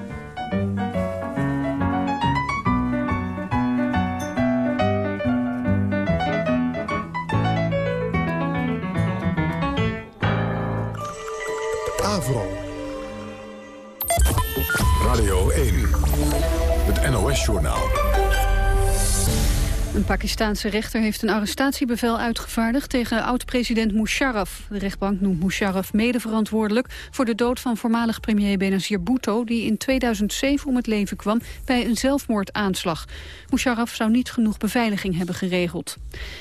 Pakistaanse rechter heeft een arrestatiebevel uitgevaardigd tegen oud-president Musharraf. De rechtbank noemt Musharraf medeverantwoordelijk voor de dood van voormalig premier Benazir Bhutto... die in 2007 om het leven kwam bij een zelfmoordaanslag. Musharraf zou niet genoeg beveiliging hebben geregeld.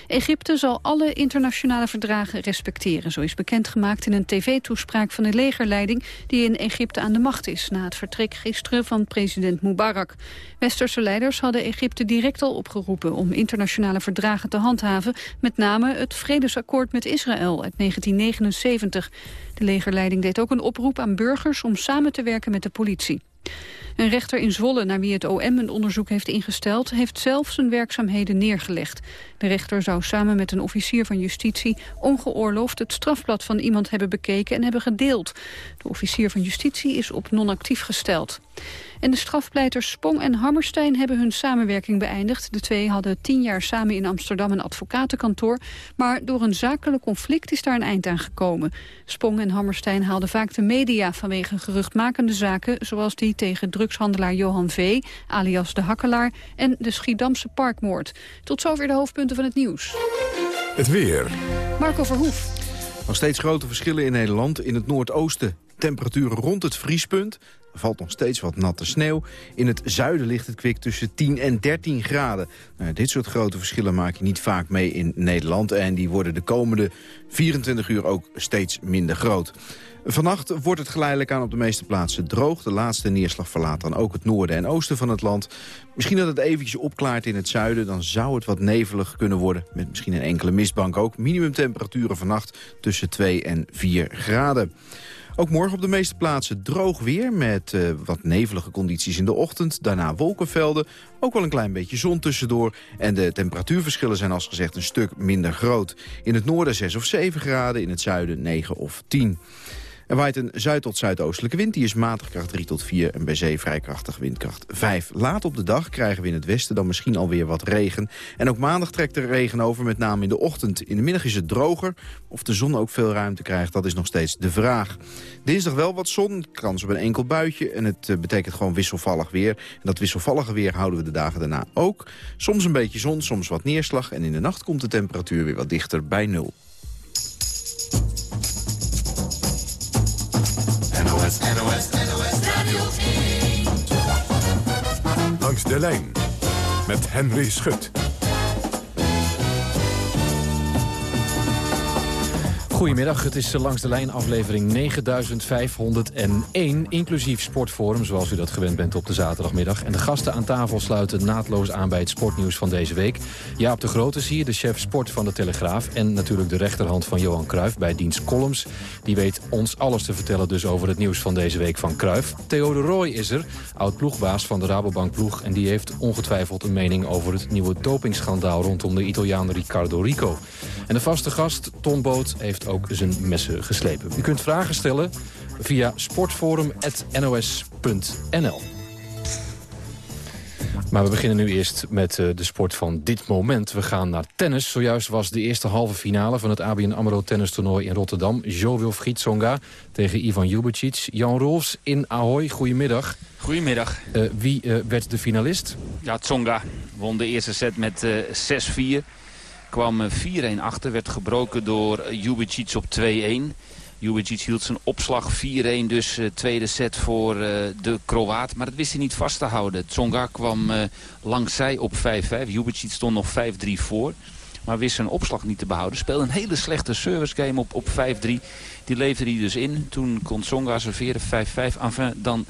Egypte zal alle internationale verdragen respecteren. Zo is bekendgemaakt in een tv-toespraak van de legerleiding... die in Egypte aan de macht is na het vertrek gisteren van president Mubarak. Westerse leiders hadden Egypte direct al opgeroepen om internationale verdragen te handhaven, met name het vredesakkoord met Israël uit 1979. De legerleiding deed ook een oproep aan burgers om samen te werken met de politie. Een rechter in Zwolle, naar wie het OM een onderzoek heeft ingesteld... heeft zelf zijn werkzaamheden neergelegd. De rechter zou samen met een officier van justitie... ongeoorloofd het strafblad van iemand hebben bekeken en hebben gedeeld. De officier van justitie is op non-actief gesteld. En de strafpleiters Spong en Hammerstein hebben hun samenwerking beëindigd. De twee hadden tien jaar samen in Amsterdam een advocatenkantoor. Maar door een zakelijk conflict is daar een eind aan gekomen. Spong en Hammerstein haalden vaak de media vanwege geruchtmakende zaken... zoals die tegen drugshandelaar Johan V., alias de Hakkelaar... en de Schiedamse parkmoord. Tot zover de hoofdpunten van het nieuws. Het weer. Marco Verhoef. Nog steeds grote verschillen in Nederland. In het noordoosten temperaturen rond het vriespunt. Er valt nog steeds wat natte sneeuw. In het zuiden ligt het kwik tussen 10 en 13 graden. Nou, dit soort grote verschillen maak je niet vaak mee in Nederland. En die worden de komende 24 uur ook steeds minder groot. Vannacht wordt het geleidelijk aan op de meeste plaatsen droog. De laatste neerslag verlaat dan ook het noorden en oosten van het land. Misschien dat het eventjes opklaart in het zuiden. Dan zou het wat nevelig kunnen worden. Met misschien een enkele mistbank ook. Minimumtemperaturen vannacht tussen 2 en 4 graden. Ook morgen op de meeste plaatsen droog weer met uh, wat nevelige condities in de ochtend. Daarna wolkenvelden, ook wel een klein beetje zon tussendoor. En de temperatuurverschillen zijn als gezegd een stuk minder groot. In het noorden 6 of 7 graden, in het zuiden 9 of 10. Er waait een zuid- tot zuidoostelijke wind. Die is matig kracht 3 tot 4 en bij zee vrij krachtig windkracht 5. Laat op de dag krijgen we in het westen dan misschien alweer wat regen. En ook maandag trekt er regen over, met name in de ochtend. In de middag is het droger. Of de zon ook veel ruimte krijgt, dat is nog steeds de vraag. Dinsdag wel wat zon, kans op een enkel buitje. En het eh, betekent gewoon wisselvallig weer. En dat wisselvallige weer houden we de dagen daarna ook. Soms een beetje zon, soms wat neerslag. En in de nacht komt de temperatuur weer wat dichter bij nul. NOS, NOS, NOS Radio 1. Langs de lijn met Henry Schut. Goedemiddag, het is langs de lijn aflevering 9501, inclusief Sportforum, zoals u dat gewend bent op de zaterdagmiddag. En de gasten aan tafel sluiten naadloos aan bij het sportnieuws van deze week. Jaap de Groot is hier, de chef sport van de Telegraaf. En natuurlijk de rechterhand van Johan Cruijff bij dienst Columns. Die weet ons alles te vertellen dus over het nieuws van deze week van Cruijff. Theo de Roy is er, oud-ploegbaas van de Rabobank ploeg. En die heeft ongetwijfeld een mening over het nieuwe dopingschandaal rondom de Italiaan Riccardo Rico. En de vaste gast, Ton Boot, heeft ook zijn messen geslepen. U kunt vragen stellen via sportforum.nos.nl. Maar we beginnen nu eerst met uh, de sport van dit moment. We gaan naar tennis. Zojuist was de eerste halve finale van het ABN AMRO tennistoernooi in Rotterdam. Jo Wilfried Tsonga tegen Ivan Jubicic. Jan Rolfs in Ahoy, goedemiddag. Goedemiddag. Uh, wie uh, werd de finalist? Ja, Tsonga won de eerste set met 6-4 kwam 4-1 achter. Werd gebroken door Jubicic op 2-1. Jubicic hield zijn opslag 4-1 dus uh, tweede set voor de Kroaat. Maar dat wist hij niet vast te houden. Tsonga kwam uh, langs zij op 5-5. Jubicic stond nog 5-3 voor. Maar wist zijn opslag niet te behouden. Speelde een hele slechte service game op, op 5-3. Die leefde hij dus in. Toen kon Tsonga serveren 5-5. Enfin, dan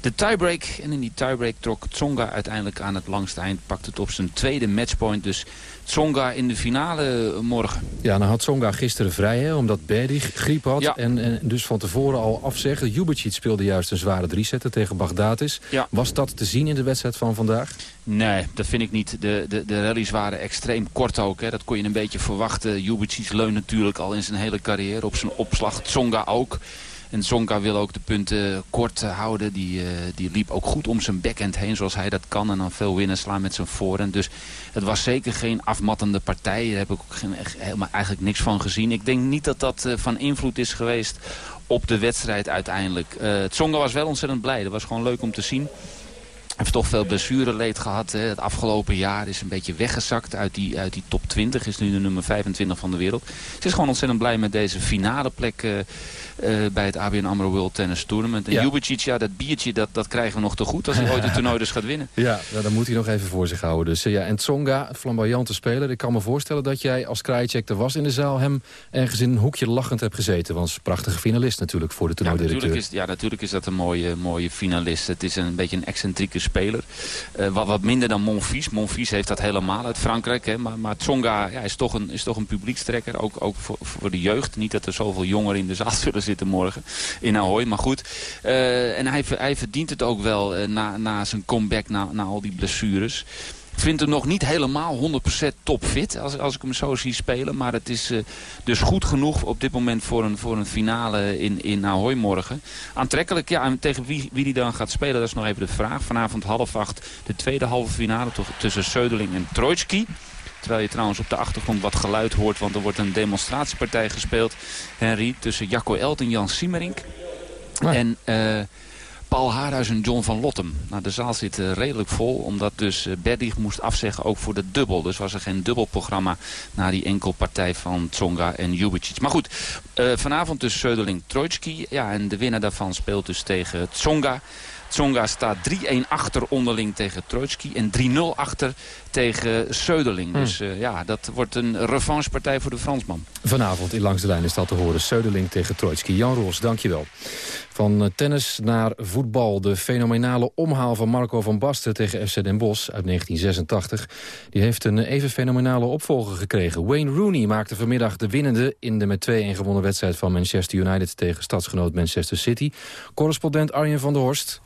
de tiebreak. En in die tiebreak trok Tsonga uiteindelijk aan het langste eind. Pakte het op zijn tweede matchpoint. Dus Tsonga in de finale morgen. Ja, dan had Tsonga gisteren vrij, hè, omdat Berdy griep had. En, en, dus van tevoren al afzegde. Jubicic speelde juist een zware drie-setter tegen Bagdatis. Ja. Was dat te zien in de wedstrijd van vandaag? Nee, dat vind ik niet. De, de, de rallies waren extreem kort ook. Hè. Dat kon je een beetje verwachten. Jubicic leunt natuurlijk al in zijn hele carrière op zijn opslag. Tsonga ook. En Zonka wil ook de punten kort houden. Die, uh, die liep ook goed om zijn backhand heen zoals hij dat kan. En dan veel winnen slaan met zijn voorhand. Dus het was zeker geen afmattende partij. Daar heb ik ook geen, helemaal, eigenlijk niks van gezien. Ik denk niet dat dat uh, van invloed is geweest op de wedstrijd uiteindelijk. Uh, Tsonga was wel ontzettend blij. Dat was gewoon leuk om te zien heeft toch veel blessureleed gehad. Hè. Het afgelopen jaar is een beetje weggezakt uit die, uit die top 20. Is nu de nummer 25 van de wereld. Ze is gewoon ontzettend blij met deze finale plek uh, uh, bij het ABN AMRO World Tennis Tournament. En ja. Jubicic, ja, dat biertje, dat, dat krijgen we nog te goed als hij ooit het toernooi dus gaat winnen. Ja, ja, dan moet hij nog even voor zich houden. Dus, uh, ja. En Tsonga, flamboyante speler. Ik kan me voorstellen dat jij als Krajicek er was in de zaal... hem ergens in een hoekje lachend hebt gezeten. Want is een prachtige finalist natuurlijk voor de toernooidirecteur. Ja, natuurlijk is, ja, natuurlijk is dat een mooie, mooie finalist. Het is een beetje een excentrieke speler. Uh, wat, wat minder dan Monfils. Monfils heeft dat helemaal uit Frankrijk. Hè. Maar, maar Tsonga ja, is, toch een, is toch een publiekstrekker. Ook, ook voor, voor de jeugd. Niet dat er zoveel jongeren in de zaal zullen zitten morgen. In Ahoy. Maar goed. Uh, en hij, hij verdient het ook wel uh, na, na zijn comeback. Na, na al die blessures. Ik vind hem nog niet helemaal 100% topfit als, als ik hem zo zie spelen. Maar het is uh, dus goed genoeg op dit moment voor een, voor een finale in, in Ahoy morgen. Aantrekkelijk, ja, en tegen wie, wie die dan gaat spelen, dat is nog even de vraag. Vanavond half acht de tweede halve finale tussen Söderling en Trojtski. Terwijl je trouwens op de achtergrond wat geluid hoort, want er wordt een demonstratiepartij gespeeld. Henry, tussen Jacco Elt en Jan Siemerink. Ah. En... Uh, Paul Haarhuis en John van Lottem. Nou, de zaal zit uh, redelijk vol, omdat dus uh, moest afzeggen ook voor de dubbel. Dus was er geen dubbelprogramma na die enkelpartij van Tsonga en Jubicic. Maar goed, uh, vanavond dus Söderling Trojtski. Ja, en de winnaar daarvan speelt dus tegen Tsonga. Tsonga staat 3-1 achter onderling tegen Trojtski en 3-0 achter tegen Söderling. Hmm. Dus uh, ja, dat wordt een revanchepartij voor de Fransman. Vanavond in Langs de Lijn is dat te horen. Söderling tegen Trojtski. Jan Roos, dankjewel. Van uh, tennis naar voetbal. De fenomenale omhaal van Marco van Basten tegen FC Den Bosch uit 1986. Die heeft een even fenomenale opvolger gekregen. Wayne Rooney maakte vanmiddag de winnende... in de met 2-1 gewonnen wedstrijd van Manchester United... tegen stadsgenoot Manchester City. Correspondent Arjen van der Horst.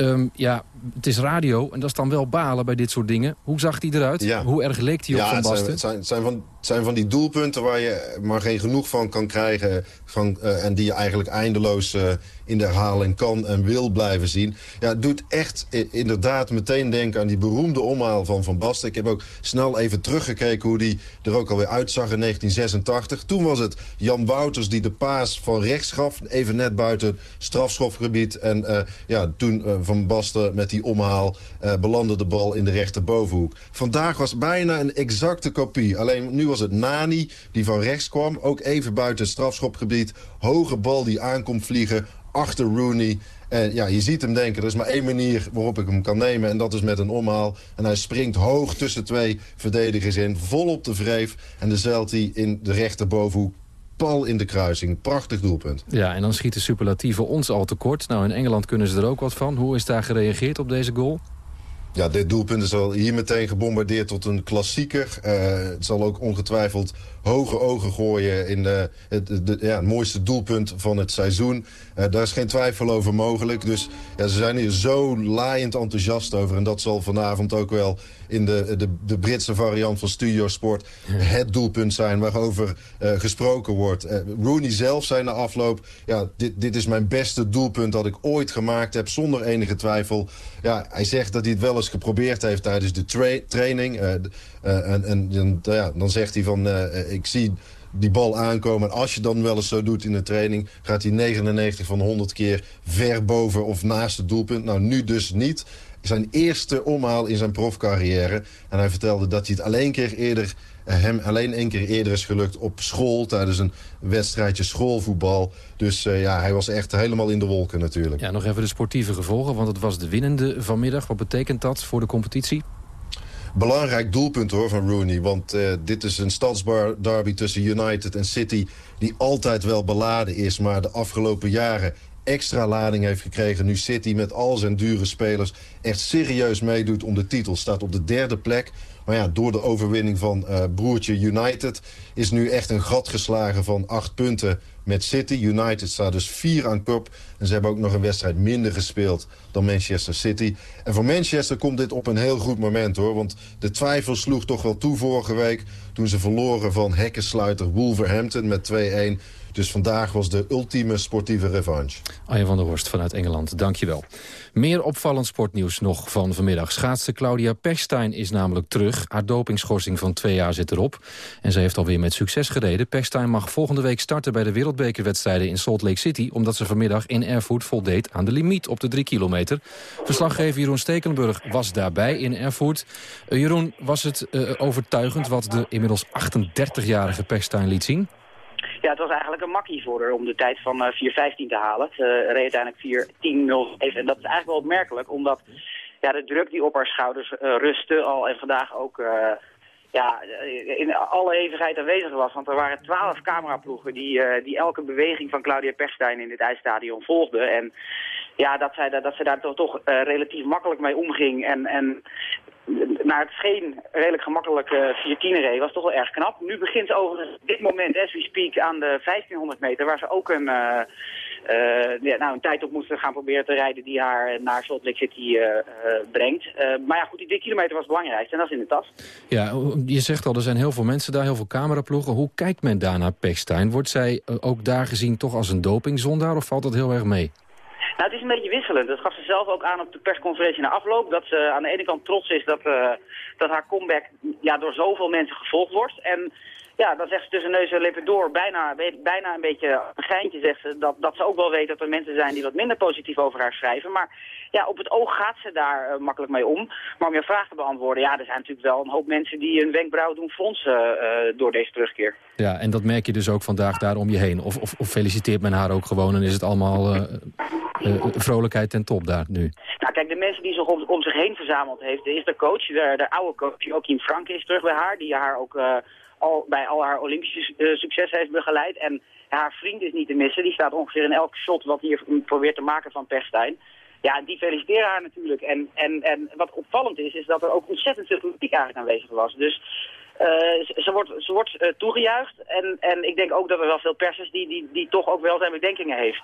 Um, ja, het is radio en dat is dan wel balen bij dit soort dingen. Hoe zag hij eruit? Ja. Hoe erg leek hij op ja, Van Basten? Het zijn, het, zijn, het, zijn van, het zijn van die doelpunten waar je maar geen genoeg van kan krijgen... Van, uh, en die je eigenlijk eindeloos uh, in de herhaling kan en wil blijven zien. Ja, het doet echt inderdaad meteen denken aan die beroemde omhaal van Van Basten. Ik heb ook snel even teruggekeken hoe die er ook alweer uitzag in 1986. Toen was het Jan Wouters die de paas van rechts gaf. Even net buiten strafschopgebied. En uh, ja, toen Van Basten met die omhaal uh, belandde de bal in de rechterbovenhoek. Vandaag was bijna een exacte kopie. Alleen nu was het Nani die van rechts kwam. Ook even buiten het strafschopgebied. Hoge bal die aankomt vliegen achter Rooney. En ja, je ziet hem denken, er is maar één manier waarop ik hem kan nemen. En dat is met een omhaal. En hij springt hoog tussen twee verdedigers in. Vol op de wreef. En zeilt hij in de rechterbovenhoek pal in de kruising. Prachtig doelpunt. Ja, en dan schieten superlatieven ons al tekort. Nou, in Engeland kunnen ze er ook wat van. Hoe is daar gereageerd op deze goal? Ja, dit doelpunt is al hier meteen gebombardeerd tot een klassieker. Uh, het zal ook ongetwijfeld hoge ogen gooien in de, het, ja, het mooiste doelpunt van het seizoen. Uh, daar is geen twijfel over mogelijk. Dus ja, ze zijn hier zo laaiend enthousiast over. En dat zal vanavond ook wel in de, de, de Britse variant van Studiosport het doelpunt zijn waarover uh, gesproken wordt. Uh, Rooney zelf zei na afloop, ja, dit, dit is mijn beste doelpunt dat ik ooit gemaakt heb, zonder enige twijfel. Ja, hij zegt dat hij het wel eens geprobeerd heeft tijdens de tra training. Uh, en en dan, ja, dan zegt hij van, ik zie die bal aankomen. En als je dan wel eens zo doet in de training... gaat hij 99 van 100 keer ver boven of naast het doelpunt. Nou, nu dus niet. Zijn eerste omhaal in zijn profcarrière. En hij vertelde dat hij het alleen keer eerder hem alleen één keer eerder is gelukt op school... tijdens een wedstrijdje schoolvoetbal. Dus ja, hij was echt helemaal in de wolken natuurlijk. Ja, nog even de sportieve gevolgen, want het was de winnende vanmiddag. Wat betekent dat voor de competitie? Belangrijk doelpunt hoor van Rooney. Want uh, dit is een stadsderby tussen United en City... die altijd wel beladen is, maar de afgelopen jaren extra lading heeft gekregen. Nu City met al zijn dure spelers echt serieus meedoet om de titel. Staat op de derde plek. Maar ja, door de overwinning van uh, broertje United... is nu echt een gat geslagen van acht punten met City. United staat dus vier aan kop. En ze hebben ook nog een wedstrijd minder gespeeld dan Manchester City. En voor Manchester komt dit op een heel goed moment, hoor. Want de twijfel sloeg toch wel toe vorige week... toen ze verloren van hekkensluiter Wolverhampton met 2-1... Dus vandaag was de ultieme sportieve revanche. Arjen van der Horst vanuit Engeland, dankjewel. Meer opvallend sportnieuws nog van vanmiddag. Schaatste Claudia Pechstein is namelijk terug. Haar dopingschorsing van twee jaar zit erop. En ze heeft alweer met succes gereden. Pechstein mag volgende week starten bij de wereldbekerwedstrijden in Salt Lake City... omdat ze vanmiddag in Erfurt voldeed aan de limiet op de drie kilometer. Verslaggever Jeroen Stekelenburg was daarbij in Erfurt. Uh, Jeroen, was het uh, overtuigend wat de inmiddels 38-jarige Pechstein liet zien? Ja, het was eigenlijk een makkie voor haar om de tijd van uh, 4.15 te halen. Ze reed uiteindelijk 4.10.07 en dat is eigenlijk wel opmerkelijk, omdat ja, de druk die op haar schouders uh, rustte al en vandaag ook uh, ja, in alle eeuwigheid aanwezig was. Want er waren twaalf cameraploegen die, die elke beweging van Claudia Pechstein in dit ijsstadion volgden. En ja, dat zij, dat, ze daar toch, toch relatief makkelijk mee omging. En, en naar het scheen redelijk gemakkelijk uh, 14 reed, was toch wel erg knap. Nu begint ze over dit moment, as we speak, aan de 1500 meter, waar ze ook een, uh, uh, ja, nou, een tijd op moest gaan proberen te rijden die haar naar Salt Lake City brengt. maar ja, goed, die 3 kilometer was het belangrijkste en dat is in de tas. Ja, je zegt al, er zijn heel veel mensen daar, heel veel cameraploegen. Hoe kijkt men daar naar Pechstein? Wordt zij ook daar gezien toch als een dopingzondaar of valt dat heel erg mee? Nou, het is een beetje wisselend. Dat gaf ze zelf ook aan op de persconferentie na afloop. Dat ze aan de ene kant trots is dat, uh, dat haar comeback ja, door zoveel mensen gevolgd wordt. En ja, dan zegt ze tussen neus en lippen door, bijna, bijna een beetje een geintje zegt ze, dat, dat ze ook wel weet dat er mensen zijn die wat minder positief over haar schrijven. Maar ja, op het oog gaat ze daar uh, makkelijk mee om. Maar om je vraag te beantwoorden, ja, er zijn natuurlijk wel een hoop mensen die hun wenkbrauw doen fronsen uh, door deze terugkeer. Ja, en dat merk je dus ook vandaag daar om je heen. Of, of, of feliciteert men haar ook gewoon en is het allemaal uh, vrolijkheid ten top daar nu? Nou kijk, de mensen die zich om, om zich heen verzameld heeft, is de coach, de, de oude coach, Joachim Frank is terug bij haar, die haar ook al, bij al haar Olympische uh, succes heeft begeleid. En haar vriend is niet te missen. Die staat ongeveer in elk shot wat hij probeert te maken van Pechstein. Ja, die feliciteren haar natuurlijk. En, en, en wat opvallend is, is dat er ook ontzettend veel publiek eigenlijk aanwezig was. Dus uh, ze, ze, wordt, ze wordt uh, toegejuicht. En, en ik denk ook dat er wel veel pers is die, die, die toch ook wel zijn bedenkingen heeft.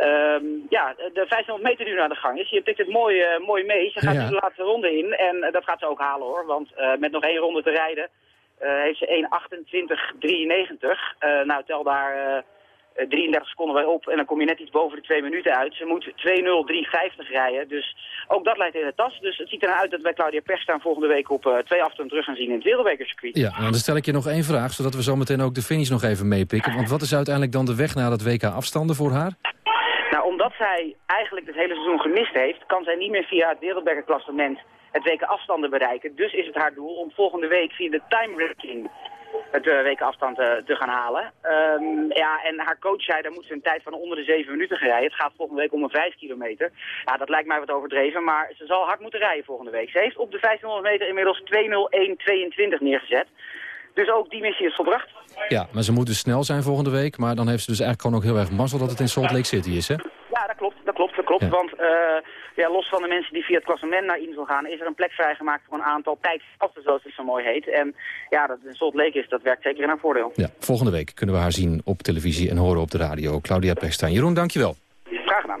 Um, ja, de 1500 meter die nu aan de gang is. Je pikt het mooi, uh, mooi mee. Ze gaat ja. nu de laatste ronde in. En dat gaat ze ook halen hoor. Want met nog één ronde te rijden... Heeft ze 1.28.93. Uh, nou, tel daar uh, 33 seconden bij op en dan kom je net iets boven de 2 minuten uit. Ze moet 2.03.50 rijden, dus ook dat leidt in de tas. Dus het ziet er uit dat wij Claudia Pechstein volgende week op uh, twee afstanden terug gaan zien in het wereldbekercircuit. Ja, en dan stel ik je nog één vraag, zodat we zo meteen ook de finish nog even meepikken. Want wat is uiteindelijk dan de weg naar het WK afstanden voor haar? Nou, omdat zij eigenlijk het hele seizoen gemist heeft, kan zij niet meer via het wereldbekerklassement het WK afstanden bereiken. Dus is het haar doel om volgende week via de time ranking het uh, afstand uh, te gaan halen. Um, ja, en haar coach zei, dan moet ze een tijd van onder de 7 minuten gaan rijden. Het gaat volgende week om een 5 kilometer. Ja, dat lijkt mij wat overdreven, maar ze zal hard moeten rijden volgende week. Ze heeft op de 1500 meter inmiddels 2.01.22 neergezet. Dus ook die missie is volbracht. Ja, maar ze moet dus snel zijn volgende week. Maar dan heeft ze dus eigenlijk gewoon ook heel erg mazzel dat het in Salt Lake City is, hè? Klopt, dat klopt, dat klopt. Ja. Want uh, ja, los van de mensen die via het klassement naar Insel gaan... is er een plek vrijgemaakt voor een aantal tijdvasten, zoals het zo mooi heet. En ja, dat in Salt Lake is, dat werkt zeker in haar voordeel. Ja, volgende week kunnen we haar zien op televisie en horen op de radio. Claudia Pechstein. Jeroen, dankjewel. Graag gedaan.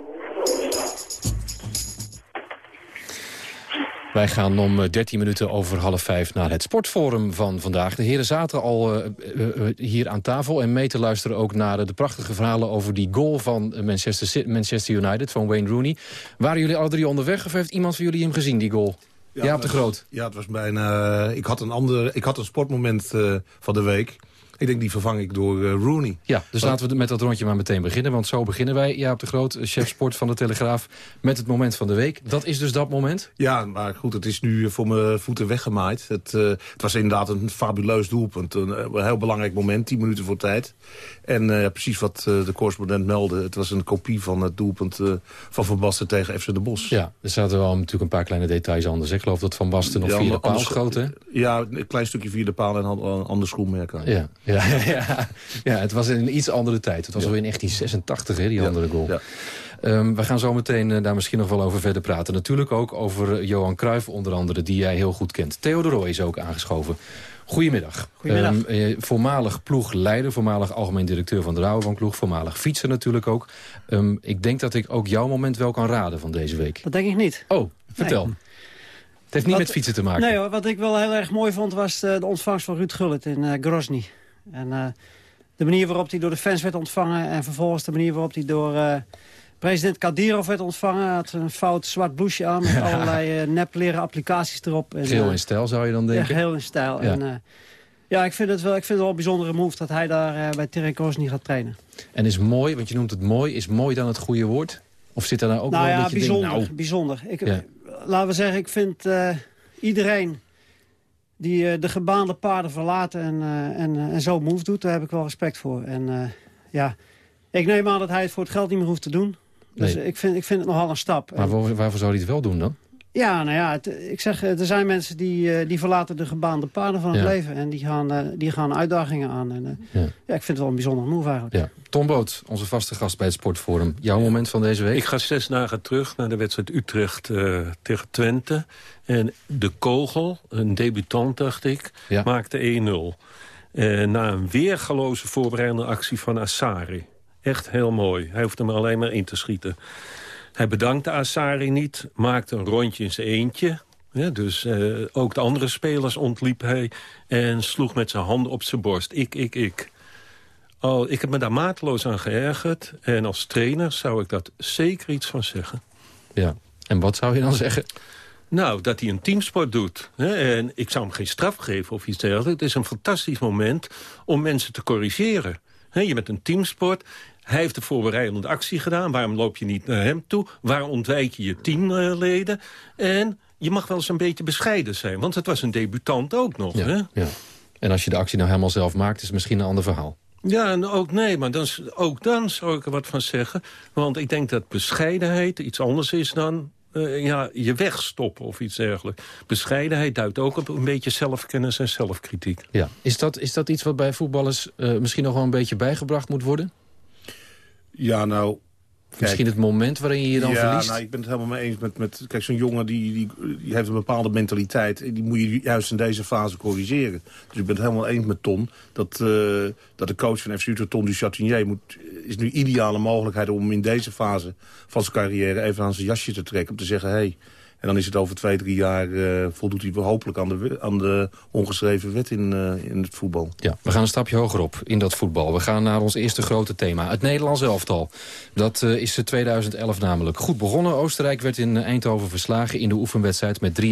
Wij gaan om 13 minuten over half vijf naar het sportforum van vandaag. De heren zaten al uh, uh, hier aan tafel en mee te luisteren ook naar de prachtige verhalen over die goal van Manchester, Manchester United, van Wayne Rooney. Waren jullie alle drie onderweg of heeft iemand van jullie hem gezien, die goal? Ja, Jaap de Groot. Ja, het was bijna... Ik had een, ander, ik had een sportmoment uh, van de week. Ik denk die vervang ik door uh, Rooney. Ja, dus laten we met dat rondje maar meteen beginnen. Want zo beginnen wij, ja, op de Groot, chef sport van de Telegraaf... met het moment van de week. Dat is dus dat moment? Ja, maar goed, het is nu voor mijn voeten weggemaaid. Het, uh, het was inderdaad een fabuleus doelpunt. Een, een, heel belangrijk moment, 10 minuten voor tijd. En uh, precies wat de correspondent meldde. Het was een kopie van het doelpunt van Van Basten tegen FC de Bos. Ja, er zaten wel natuurlijk een paar kleine details anders. Ik geloof dat Van Basten nog ja, via de paal schoten. Ja, een klein stukje via de paal en een ander schoenmerk aan. Ja, ja, ja, ja, het was in een iets andere tijd. Het was al in 1986, hè, die andere goal. Ja. Um, we gaan zo meteen uh, daar misschien nog wel over verder praten. Natuurlijk ook over uh, Johan Cruijff onder andere, die jij heel goed kent. Theo de Rooij is ook aangeschoven. Goedemiddag. Goedemiddag. Um, uh, voormalig ploegleider, voormalig algemeen directeur van de Rabobankploeg... voormalig fietser natuurlijk ook. Um, ik denk dat ik ook jouw moment wel kan raden van deze week. Dat denk ik niet. Oh, vertel. Nee. Het heeft niet wat, met fietsen te maken. Nee hoor, wat ik wel heel erg mooi vond was de, de ontvangst van Ruud Gullit in uh, Grozny. En uh, de manier waarop hij door de fans werd ontvangen... en vervolgens de manier waarop hij door uh, president Kadyrov werd ontvangen. Had een fout zwart blouseje aan met allerlei uh, nepleren applicaties erop. En, geel in stijl zou je dan denken? Ja, geel in stijl. Ja. En, ja, ik vind, het wel, ik vind het wel een bijzondere move dat hij daar bij Terek Grozny gaat trainen. En is mooi, want je noemt het mooi, is mooi dan het goede woord? Of zit er nou ook nou wel ja, een beetje bijzonder, ding, nou... bijzonder. Ik, ja. Laten we zeggen, ik vind iedereen die uh, de gebaande paarden verlaten en, uh, en, uh, en zo move doet, daar heb ik wel respect voor. En ja, ik neem aan dat hij het voor het geld niet meer hoeft te doen. Dus nee. ik, vind, ik vind het nogal een stap. Maar waarvoor, waarvoor zou hij het wel doen dan? Ja, nou ja, het, ik zeg, er zijn mensen die, die verlaten de gebaande paarden van het ja. leven. En die gaan, die gaan uitdagingen aan. En, ja. ja. ik vind het wel een bijzonder move eigenlijk. Ja. Tom Boot, onze vaste gast bij het Sportforum. Jouw moment van deze week? Ik ga zes dagen terug naar de wedstrijd Utrecht uh, tegen Twente. En de kogel, een debutant dacht ik, ja. maakte 1-0. Uh, na een weergaloze voorbereidende actie van Assari. Echt heel mooi. Hij hoeft hem alleen maar in te schieten. Hij bedankte Assari niet, maakte een rondje in zijn eentje. Ja, dus uh, ook de andere spelers ontliep hij en sloeg met zijn handen op zijn borst. Ik, ik, ik. Oh, ik heb me daar mateloos aan geërgerd. En als trainer zou ik dat zeker iets van zeggen. Ja, en wat zou je dan zeggen? Nou, dat hij een teamsport doet. Hè? En ik zou hem geen straf geven of iets dergelijks. Het is een fantastisch moment om mensen te corrigeren. Je bent een teamsport. Hij heeft de voorbereidende actie gedaan. Waarom loop je niet naar hem toe? Waarom ontwijk je je teamleden? En je mag wel eens een beetje bescheiden zijn. Want het was een debutant ook nog. Ja, hè? ja. En als je de actie nou helemaal zelf maakt, is het misschien een ander verhaal. Ja, en ook nee, maar dan, ook dan zou ik er wat van zeggen. Want ik denk dat bescheidenheid iets anders is dan uh, ja, je wegstoppen of iets dergelijks. Bescheidenheid duidt ook op een beetje zelfkennis en zelfkritiek. Ja. Is, dat, is dat iets wat bij voetballers uh, misschien nog wel een beetje bijgebracht moet worden? Ja, nou... Kijk, misschien het moment waarin je je dan ja, verliest? nou, ik ben het helemaal mee eens met... met kijk, zo'n jongen die, die, die heeft een bepaalde mentaliteit. Die moet je juist in deze fase corrigeren. Dus ik ben het helemaal eens met Ton... dat, uh, dat de coach van FC Utrecht, Ton du Chatinier... Moet, is nu ideale mogelijkheid om in deze fase van zijn carrière... even aan zijn jasje te trekken. Om te zeggen, hé... Hey, en dan is het over twee, drie jaar uh, voldoet hij hopelijk aan de, aan de ongeschreven wet in, uh, in het voetbal. Ja, we gaan een stapje hoger op in dat voetbal. We gaan naar ons eerste grote thema, het Nederlands elftal. Dat uh, is 2011 namelijk. Goed begonnen, Oostenrijk werd in Eindhoven verslagen in de oefenwedstrijd met 3-1.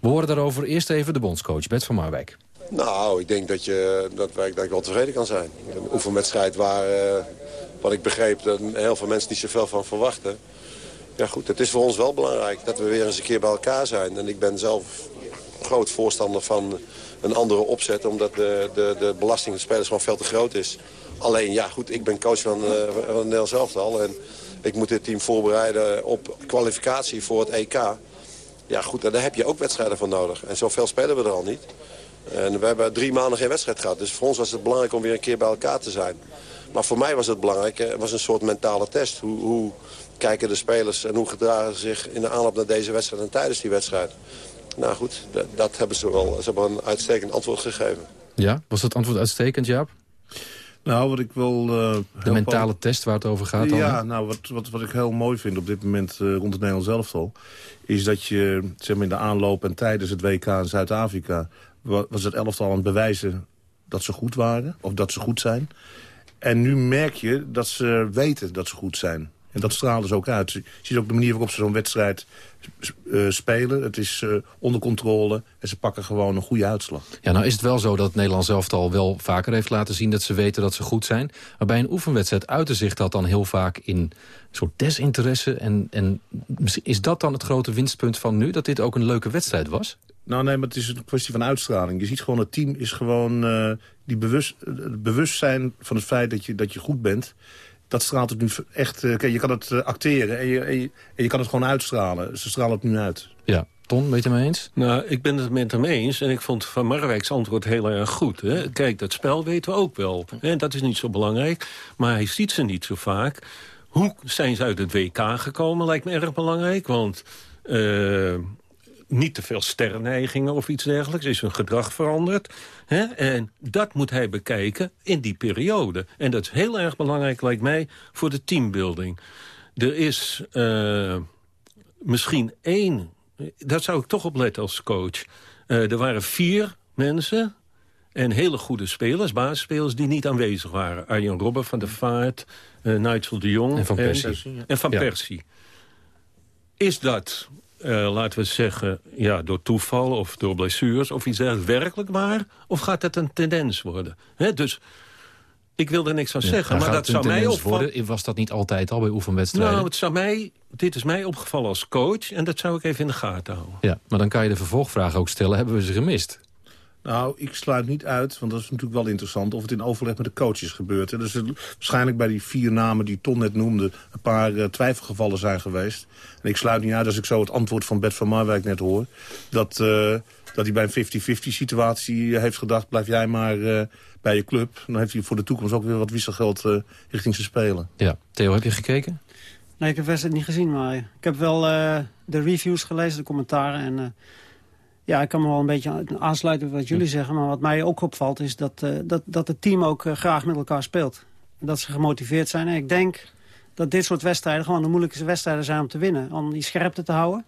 We horen daarover eerst even de bondscoach Bert van Marwijk. Nou, ik denk dat, je, dat, wij, dat ik wel tevreden kan zijn. Een oefenwedstrijd waar, wat ik begreep, dat heel veel mensen niet zoveel van verwachten. Ja goed, het is voor ons wel belangrijk dat we weer eens een keer bij elkaar zijn. En ik ben zelf groot voorstander van een andere opzet... omdat de, de, de belasting van de spelers gewoon veel te groot is. Alleen, ja goed, ik ben coach van, uh, van Nederlands elftal... en ik moet dit team voorbereiden op kwalificatie voor het EK. Ja goed, daar heb je ook wedstrijden voor nodig. En zoveel spelen we er al niet. En we hebben drie maanden geen wedstrijd gehad. Dus voor ons was het belangrijk om weer een keer bij elkaar te zijn. Maar voor mij was het belangrijk, het was een soort mentale test. Hoe, hoe kijken de spelers en hoe gedragen ze zich in de aanloop naar deze wedstrijd en tijdens die wedstrijd. Nou goed, dat, hebben ze wel. Ze hebben een uitstekend antwoord gegeven. Ja, was dat antwoord uitstekend, Jaap? Nou, wat ik wel... Uh, de mentale test waar het over gaat dan? Ja, nou, wat, wat, wat ik heel mooi vind op dit moment uh, rond het Nederlands elftal... is dat je zeg maar, in de aanloop en tijdens het WK in Zuid-Afrika... was het elftal aan het bewijzen dat ze goed waren. Of dat ze goed zijn. En nu merk je dat ze weten dat ze goed zijn. En dat stralen ze ook uit. Je ziet ook de manier waarop ze zo'n wedstrijd uh, spelen. Het is uh, onder controle en ze pakken gewoon een goede uitslag. Ja, nou is het wel zo dat het Nederlands elftal wel vaker heeft laten zien... dat ze weten dat ze goed zijn. Maar bij een oefenwedstrijd uiten zich dat dan heel vaak in een soort desinteresse. En, en is dat dan het grote winstpunt van nu? Dat dit ook een leuke wedstrijd was? Nou nee, maar het is een kwestie van uitstraling. Je ziet gewoon, het team is gewoon uh, die bewust, bewustzijn van het feit dat je, dat je goed bent dat straalt het nu echt... Uh, je kan het uh, acteren en je, en je, en, je, kan het gewoon uitstralen. Ze stralen het nu uit. Ja. Ton, weet je het mee eens? Nou, ik ben het met hem eens. En ik vond Van Marwijk's antwoord heel erg goed. Hè? Kijk, dat spel weten we ook wel. En dat is niet zo belangrijk. Maar hij ziet ze niet zo vaak. Hoe zijn ze uit het WK gekomen, lijkt me erg belangrijk. Want... Uh, niet te veel sterrenneigingen of iets dergelijks. Is hun gedrag veranderd. Hè? En dat moet hij bekijken in die periode. En dat is heel erg belangrijk, lijkt mij, voor de teambuilding. Er is uh, misschien één... Daar zou ik toch op letten als coach. Uh, er waren vier mensen en hele goede spelers, basisspelers, die niet aanwezig waren. Arjen Robben van der Vaart, uh, Nigel de Jong en Van Persie. En, en van ja. Persie. Is dat uh, laten we zeggen, ja, door toeval of door blessures of iets dergelijks werkelijk waar? Of gaat het een tendens worden? He, dus ik wil er niks van zeggen, maar dat zou mij opvallen. Was dat niet altijd al bij oefenwedstrijden? Nou, het zou mij, dit is mij opgevallen als coach en dat zou ik even in de gaten houden. Ja, maar dan kan je de vervolgvraag ook stellen, hebben we ze gemist? Nou, ik sluit niet uit, want dat is natuurlijk wel interessant... of het in overleg met de coaches gebeurt. Er Dus waarschijnlijk bij die vier namen die Ton net noemde... een paar uh, twijfelgevallen zijn geweest. En ik sluit niet uit, als ik zo het antwoord van Bert van Marwijk net hoor... dat, uh, dat hij bij een 50-50 situatie heeft gedacht... blijf jij maar uh, bij je club. Dan heeft hij voor de toekomst ook weer wat wisselgeld richting zijn spelen. Ja. Theo, heb je gekeken? Nee, ik heb wedstrijd niet gezien, maar ik heb wel de reviews gelezen, de commentaren... en ja, ik kan me wel een beetje aansluiten bij wat jullie zeggen. Maar wat mij ook opvalt is dat, uh, dat, dat het team ook uh, graag met elkaar speelt. Dat ze gemotiveerd zijn. En ik denk dat dit soort wedstrijden gewoon de moeilijkste wedstrijden zijn om te winnen. Om die scherpte te houden.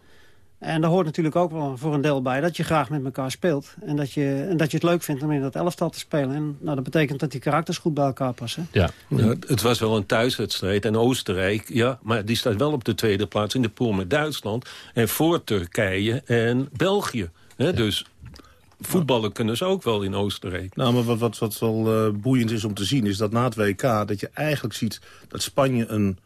En daar hoort natuurlijk ook wel voor een deel bij dat je graag met elkaar speelt. En dat je, en dat je het leuk vindt om in dat elftal te spelen. En nou, dat betekent dat die karakters goed bij elkaar passen. Ja. ja. het was wel een thuiswedstrijd. En Oostenrijk, ja, maar die staat wel op de tweede plaats in de pool met Duitsland. En voor Turkije en België. Dus voetballen kunnen ze ook wel in Oostenrijk. Nou, maar wat, wat, wat wel uh, boeiend is om te zien... is dat na het WK dat je eigenlijk ziet dat Spanje een,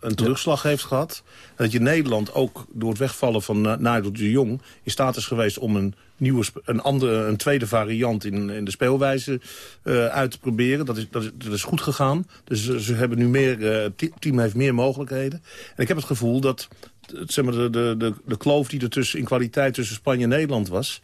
een terugslag heeft gehad. En dat je Nederland ook door het wegvallen van uh, Nigel de Jong... in staat is geweest om een, nieuwe, een, andere, een tweede variant in, in de speelwijze uh, uit te proberen. Dat is, dat, is, dat is goed gegaan. Dus ze hebben nu meer, het team heeft meer mogelijkheden. En ik heb het gevoel dat zeg maar, de, de, de, de kloof die er tussen, in kwaliteit tussen Spanje en Nederland was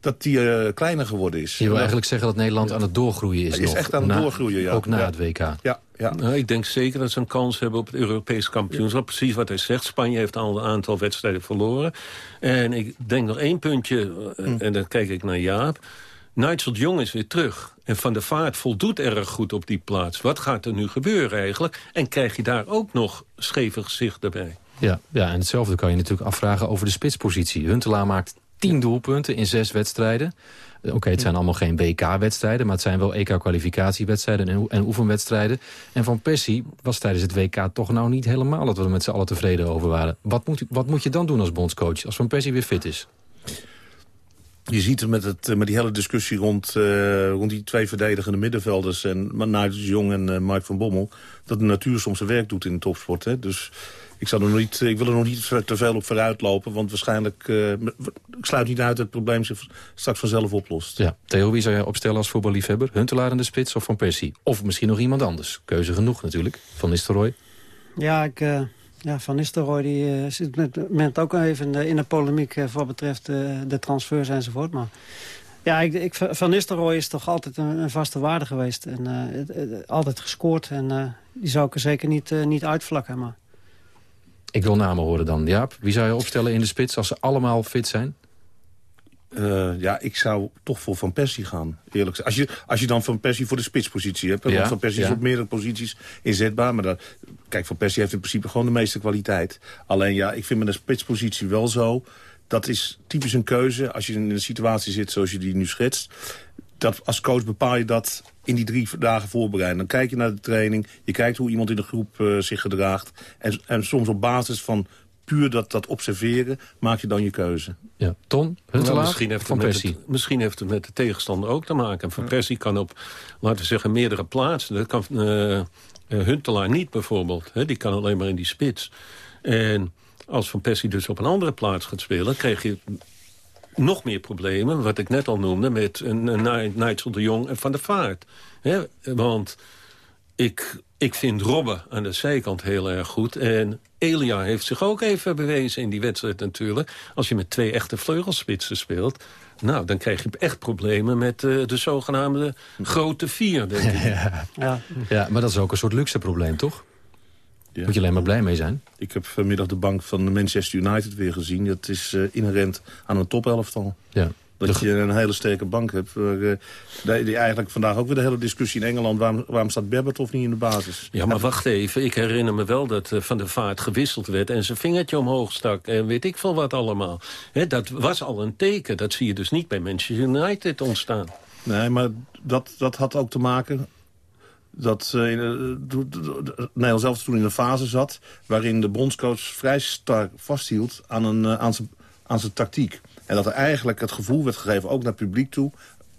dat die uh, kleiner geworden is. Je wil eigenlijk zeggen dat Nederland aan het doorgroeien is Hij is nog, echt aan het na, doorgroeien, ja. Ook na ja. het WK. Ja, ja. Nou, ik denk zeker dat ze een kans hebben op het Europees kampioenschap. Precies wat hij zegt. Spanje heeft al een aantal wedstrijden verloren. En ik denk nog één puntje, mm. en dan kijk ik naar Jaap. Nigel Jong is weer terug. En Van der Vaart voldoet erg goed op die plaats. Wat gaat er nu gebeuren eigenlijk? En krijg je daar ook nog scheve gezicht erbij? Ja, ja, en hetzelfde kan je natuurlijk afvragen over de spitspositie. Huntelaar maakt tien doelpunten in zes wedstrijden. Oké, okay, het zijn allemaal geen WK-wedstrijden... maar het zijn wel EK-kwalificatiewedstrijden en, en oefenwedstrijden. En Van Persie was tijdens het WK toch nou niet helemaal... dat we er met z'n allen tevreden over waren. Wat moet, wat moet je dan doen als bondscoach als Van Persie weer fit is? Je ziet er met, het, met die hele discussie rond, uh, rond die twee verdedigende middenvelders... en Nigel Jong en uh, Mike van Bommel... dat de natuur soms zijn werk doet in de topsport. Hè? Dus ik, zal er nog niet, ik wil er nog niet te veel op vooruit lopen. Want waarschijnlijk, uh, ik sluit niet uit dat het probleem zich straks vanzelf oplost. Ja. Theo, wie zou jij opstellen als voetballiefhebber? Huntelaar in de spits of Van Persie? Of misschien nog iemand anders? Keuze genoeg natuurlijk. Van Nistelrooy? Ja, ik, uh, ja Van Nistelrooy die, uh, zit met moment ook even in de, in de polemiek... voor wat betreft de transfers enzovoort. Maar ja, ik, ik, Van Nistelrooy is toch altijd een, een vaste waarde geweest. En altijd gescoord. En die zou ik er zeker niet, niet uitvlakken. Maar ik wil namen horen dan. Jaap, wie zou je opstellen in de spits als ze allemaal fit zijn? Uh, ja, ik zou toch voor Van Persie gaan, eerlijk gezegd. Als je, als je dan Van Persie voor de spitspositie hebt. Ja, Van Persie ja. is op meerdere posities inzetbaar. Maar dat, kijk, Van Persie heeft in principe gewoon de meeste kwaliteit. Alleen ja, ik vind met de spitspositie wel zo... dat is typisch een keuze als je in een situatie zit zoals je die nu schetst dat, als coach bepaal je dat in die drie dagen voorbereiden. Dan kijk je naar de training, je kijkt hoe iemand in de groep uh, zich gedraagt. En, en soms op basis van puur dat, dat observeren, maak je dan je keuze. Ja. Ton, nou, misschien, heeft van het met misschien heeft het met de tegenstander ook te maken. Van Persie kan op, laten we zeggen, meerdere plaatsen. Dat kan uh, Huntelaar niet bijvoorbeeld. Hè? Die kan alleen maar in die spits. En als Van Persie dus op een andere plaats gaat spelen... krijg je nog meer problemen, wat ik net al noemde... met een, Nigel de Jong en Van der Vaart. Hè? Want ik, ik vind Robben aan de zijkant heel erg goed. En Elia heeft zich ook even bewezen in die wedstrijd natuurlijk. Als je met twee echte vleugelspitsen speelt... Nou, dan krijg je echt problemen met uh, de zogenaamde grote vier, denk ik. ja. ja, maar dat is ook een soort luxe probleem, toch? Ja. Moet je alleen maar blij mee zijn. Ik heb vanmiddag de bank van Manchester United weer gezien. Dat is uh, inherent aan een topelftal. Ja. Dat je een hele sterke bank hebt. Uh, die eigenlijk vandaag ook weer de hele discussie in Engeland... waarom, waarom staat Berbatov niet in de basis? Ja, maar wacht even. Ik herinner me wel dat uh, Van der Vaart gewisseld werd... en zijn vingertje omhoog stak en weet ik veel wat allemaal. He, dat was al een teken. Dat zie je dus niet bij Manchester United ontstaan. Nee, maar dat, dat had ook te maken dat uh, Nederland zelf toen in een fase zat... waarin de bondscoach vrij sterk vasthield aan, een, aan, zijn, aan zijn tactiek. En dat er eigenlijk het gevoel werd gegeven, ook naar publiek toe...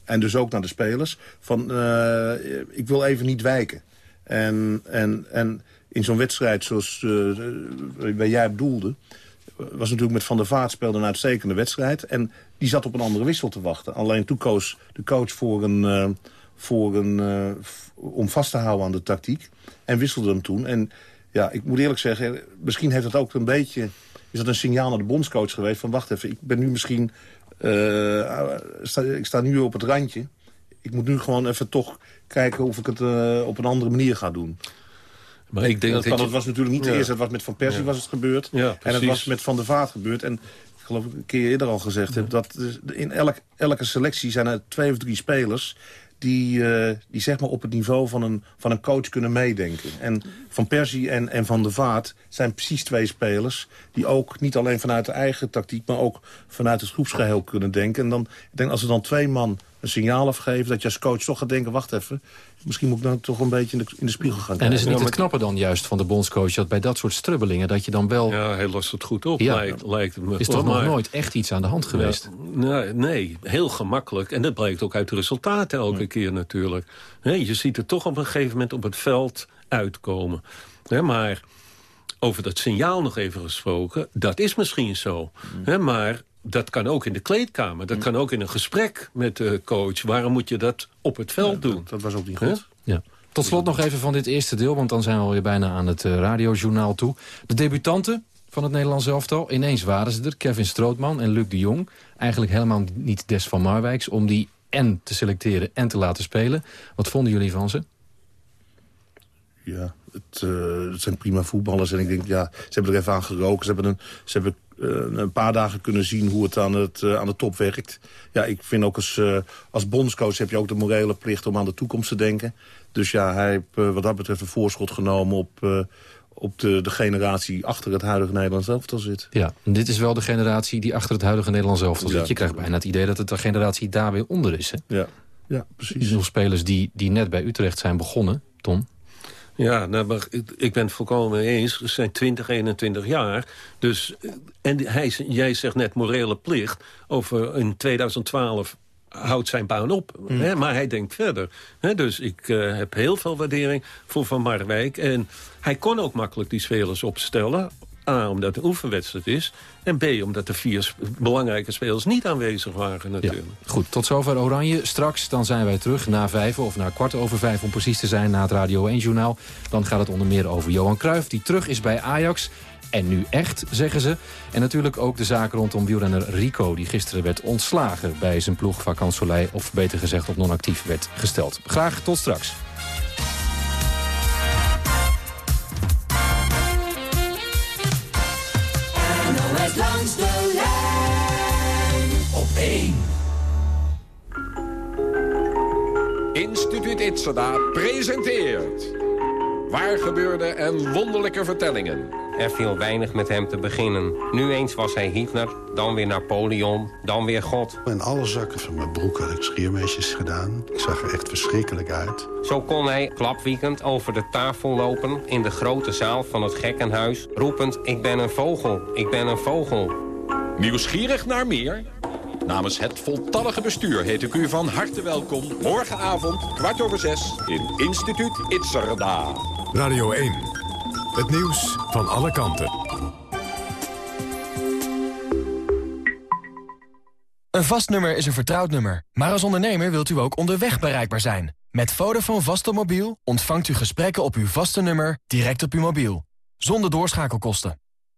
en dus ook naar de spelers, van ik wil even niet wijken. En, en, en in zo'n wedstrijd zoals waar jij bedoelde... was natuurlijk met Van der Vaart speelde een uitstekende wedstrijd... en die zat op een andere wissel te wachten. Alleen toen koos de coach voor een, voor een, uh, om vast te houden aan de tactiek... en wisselde hem toen. En ja, ik moet eerlijk zeggen, misschien heeft het ook een beetje is dat een signaal naar de bondscoach geweest... van wacht even, ik ben nu misschien... Uh, sta, ik sta nu op het randje. Ik moet nu gewoon even toch kijken of ik het uh, op een andere manier ga doen. Maar ik denk dat, dat, dat was natuurlijk niet ja. eerst. Het was met Van Persie ja. was het gebeurd. Ja, en het was met Van der Vaart gebeurd. En ik geloof ik een keer eerder al gezegd heb... dat in elk, elke selectie zijn er twee of drie spelers die, uh, die zeg maar op het niveau van een, van een coach kunnen meedenken. En Van Persie en, en Van der Vaart zijn precies twee spelers... die ook niet alleen vanuit de eigen tactiek... maar ook vanuit het groepsgeheel kunnen denken. En dan, ik denk als er dan twee man een signaal afgeven... dat je als coach toch gaat denken, wacht even... misschien moet ik dan toch een beetje in de, in de spiegel gaan kijken. En is het niet het knappe dan juist van de bondscoach... dat bij dat soort strubbelingen, dat je dan wel... Ja, hij lost het goed op, ja. lijkt, lijkt het me. Is toch nog nooit echt iets aan de hand geweest? Ja, nee, nee, heel gemakkelijk. En dat blijkt ook uit de resultaten elke ja. keer natuurlijk. Nee, je ziet het toch op een gegeven moment op het veld uitkomen. Maar over dat signaal nog even gesproken, dat is misschien zo. Mm. maar dat kan ook in de kleedkamer. Dat kan ook in een gesprek met de coach. Waarom moet je dat op het veld ja, doen? Dat, dat, was ook niet goed. Ja. Tot slot nog even van dit eerste deel, want dan zijn we alweer bijna aan het uh, radiojournaal toe. De debutanten van het Nederlands elftal, ineens waren ze er. Kevin Strootman en Luc de Jong. Eigenlijk helemaal niet Des van Marwijks om die en te selecteren en te laten spelen. Wat vonden jullie van ze? Ja, het, uh, het zijn prima voetballers. En ik denk, ja, ze hebben er even aan geroken. Ze hebben, een, ze hebben uh, een paar dagen kunnen zien hoe het aan, het, uh, aan de top werkt. Ja, ik vind ook als, als bondscoach heb je ook de morele plicht om aan de toekomst te denken. Dus ja, hij heeft wat dat betreft een voorschot genomen op, op de, de generatie achter het huidige Nederlands elftal zit. Ja, en dit is wel de generatie die achter het huidige Nederlands elftal zit. Je krijgt bijna het idee dat het de generatie daar weer onder is. Hè? Ja, ja precies. Nog spelers die, die net bij Utrecht zijn begonnen, Tom. Ja, nou, maar ik, ik ben het volkomen eens. Ze zijn 20, 21 jaar. Dus, en hij, jij zegt net morele plicht. Over in 2012 houdt zijn baan op. Mm. Hè, maar hij denkt verder. Hè, dus ik uh, heb heel veel waardering voor Van Marwijk. En hij kon ook makkelijk die spelers opstellen. A, omdat het een oefenwedstrijd is. En B, omdat de vier belangrijke spelers niet aanwezig waren natuurlijk. Ja, goed, tot zover Oranje. Straks dan zijn wij terug na vijf of na kwart over vijf... om precies te zijn na het Radio 1-journaal. Dan gaat het onder meer over Johan Cruijff, die terug is bij Ajax... En nu echt, zeggen ze. En natuurlijk ook de zaak rondom wielrenner Rico... die gisteren werd ontslagen bij zijn ploeg Vakant Soleil... of beter gezegd op non-actief werd gesteld. Graag tot straks. 1. Instituut Itzada presenteert... Waar gebeurde en wonderlijke vertellingen. Er viel weinig met hem te beginnen. Nu eens was hij Hitler, dan weer Napoleon, dan weer God. In alle zakken van mijn broek had ik schiermesjes gedaan. Ik zag er echt verschrikkelijk uit. Zo kon hij klapwiekend over de tafel lopen... in de grote zaal van het gekkenhuis... roepend, ik ben een vogel, ik ben een vogel. Nieuwsgierig naar meer? Namens het voltallige bestuur heet ik u van harte welkom... morgenavond, kwart over zes, in Instituut Itzerda. Radio 1. Het nieuws van alle kanten. Een vast nummer is een vertrouwd nummer. Maar als ondernemer wilt u ook onderweg bereikbaar zijn. Met Vodafone Vastomobiel ontvangt u gesprekken op uw vaste nummer direct op uw mobiel. Zonder doorschakelkosten.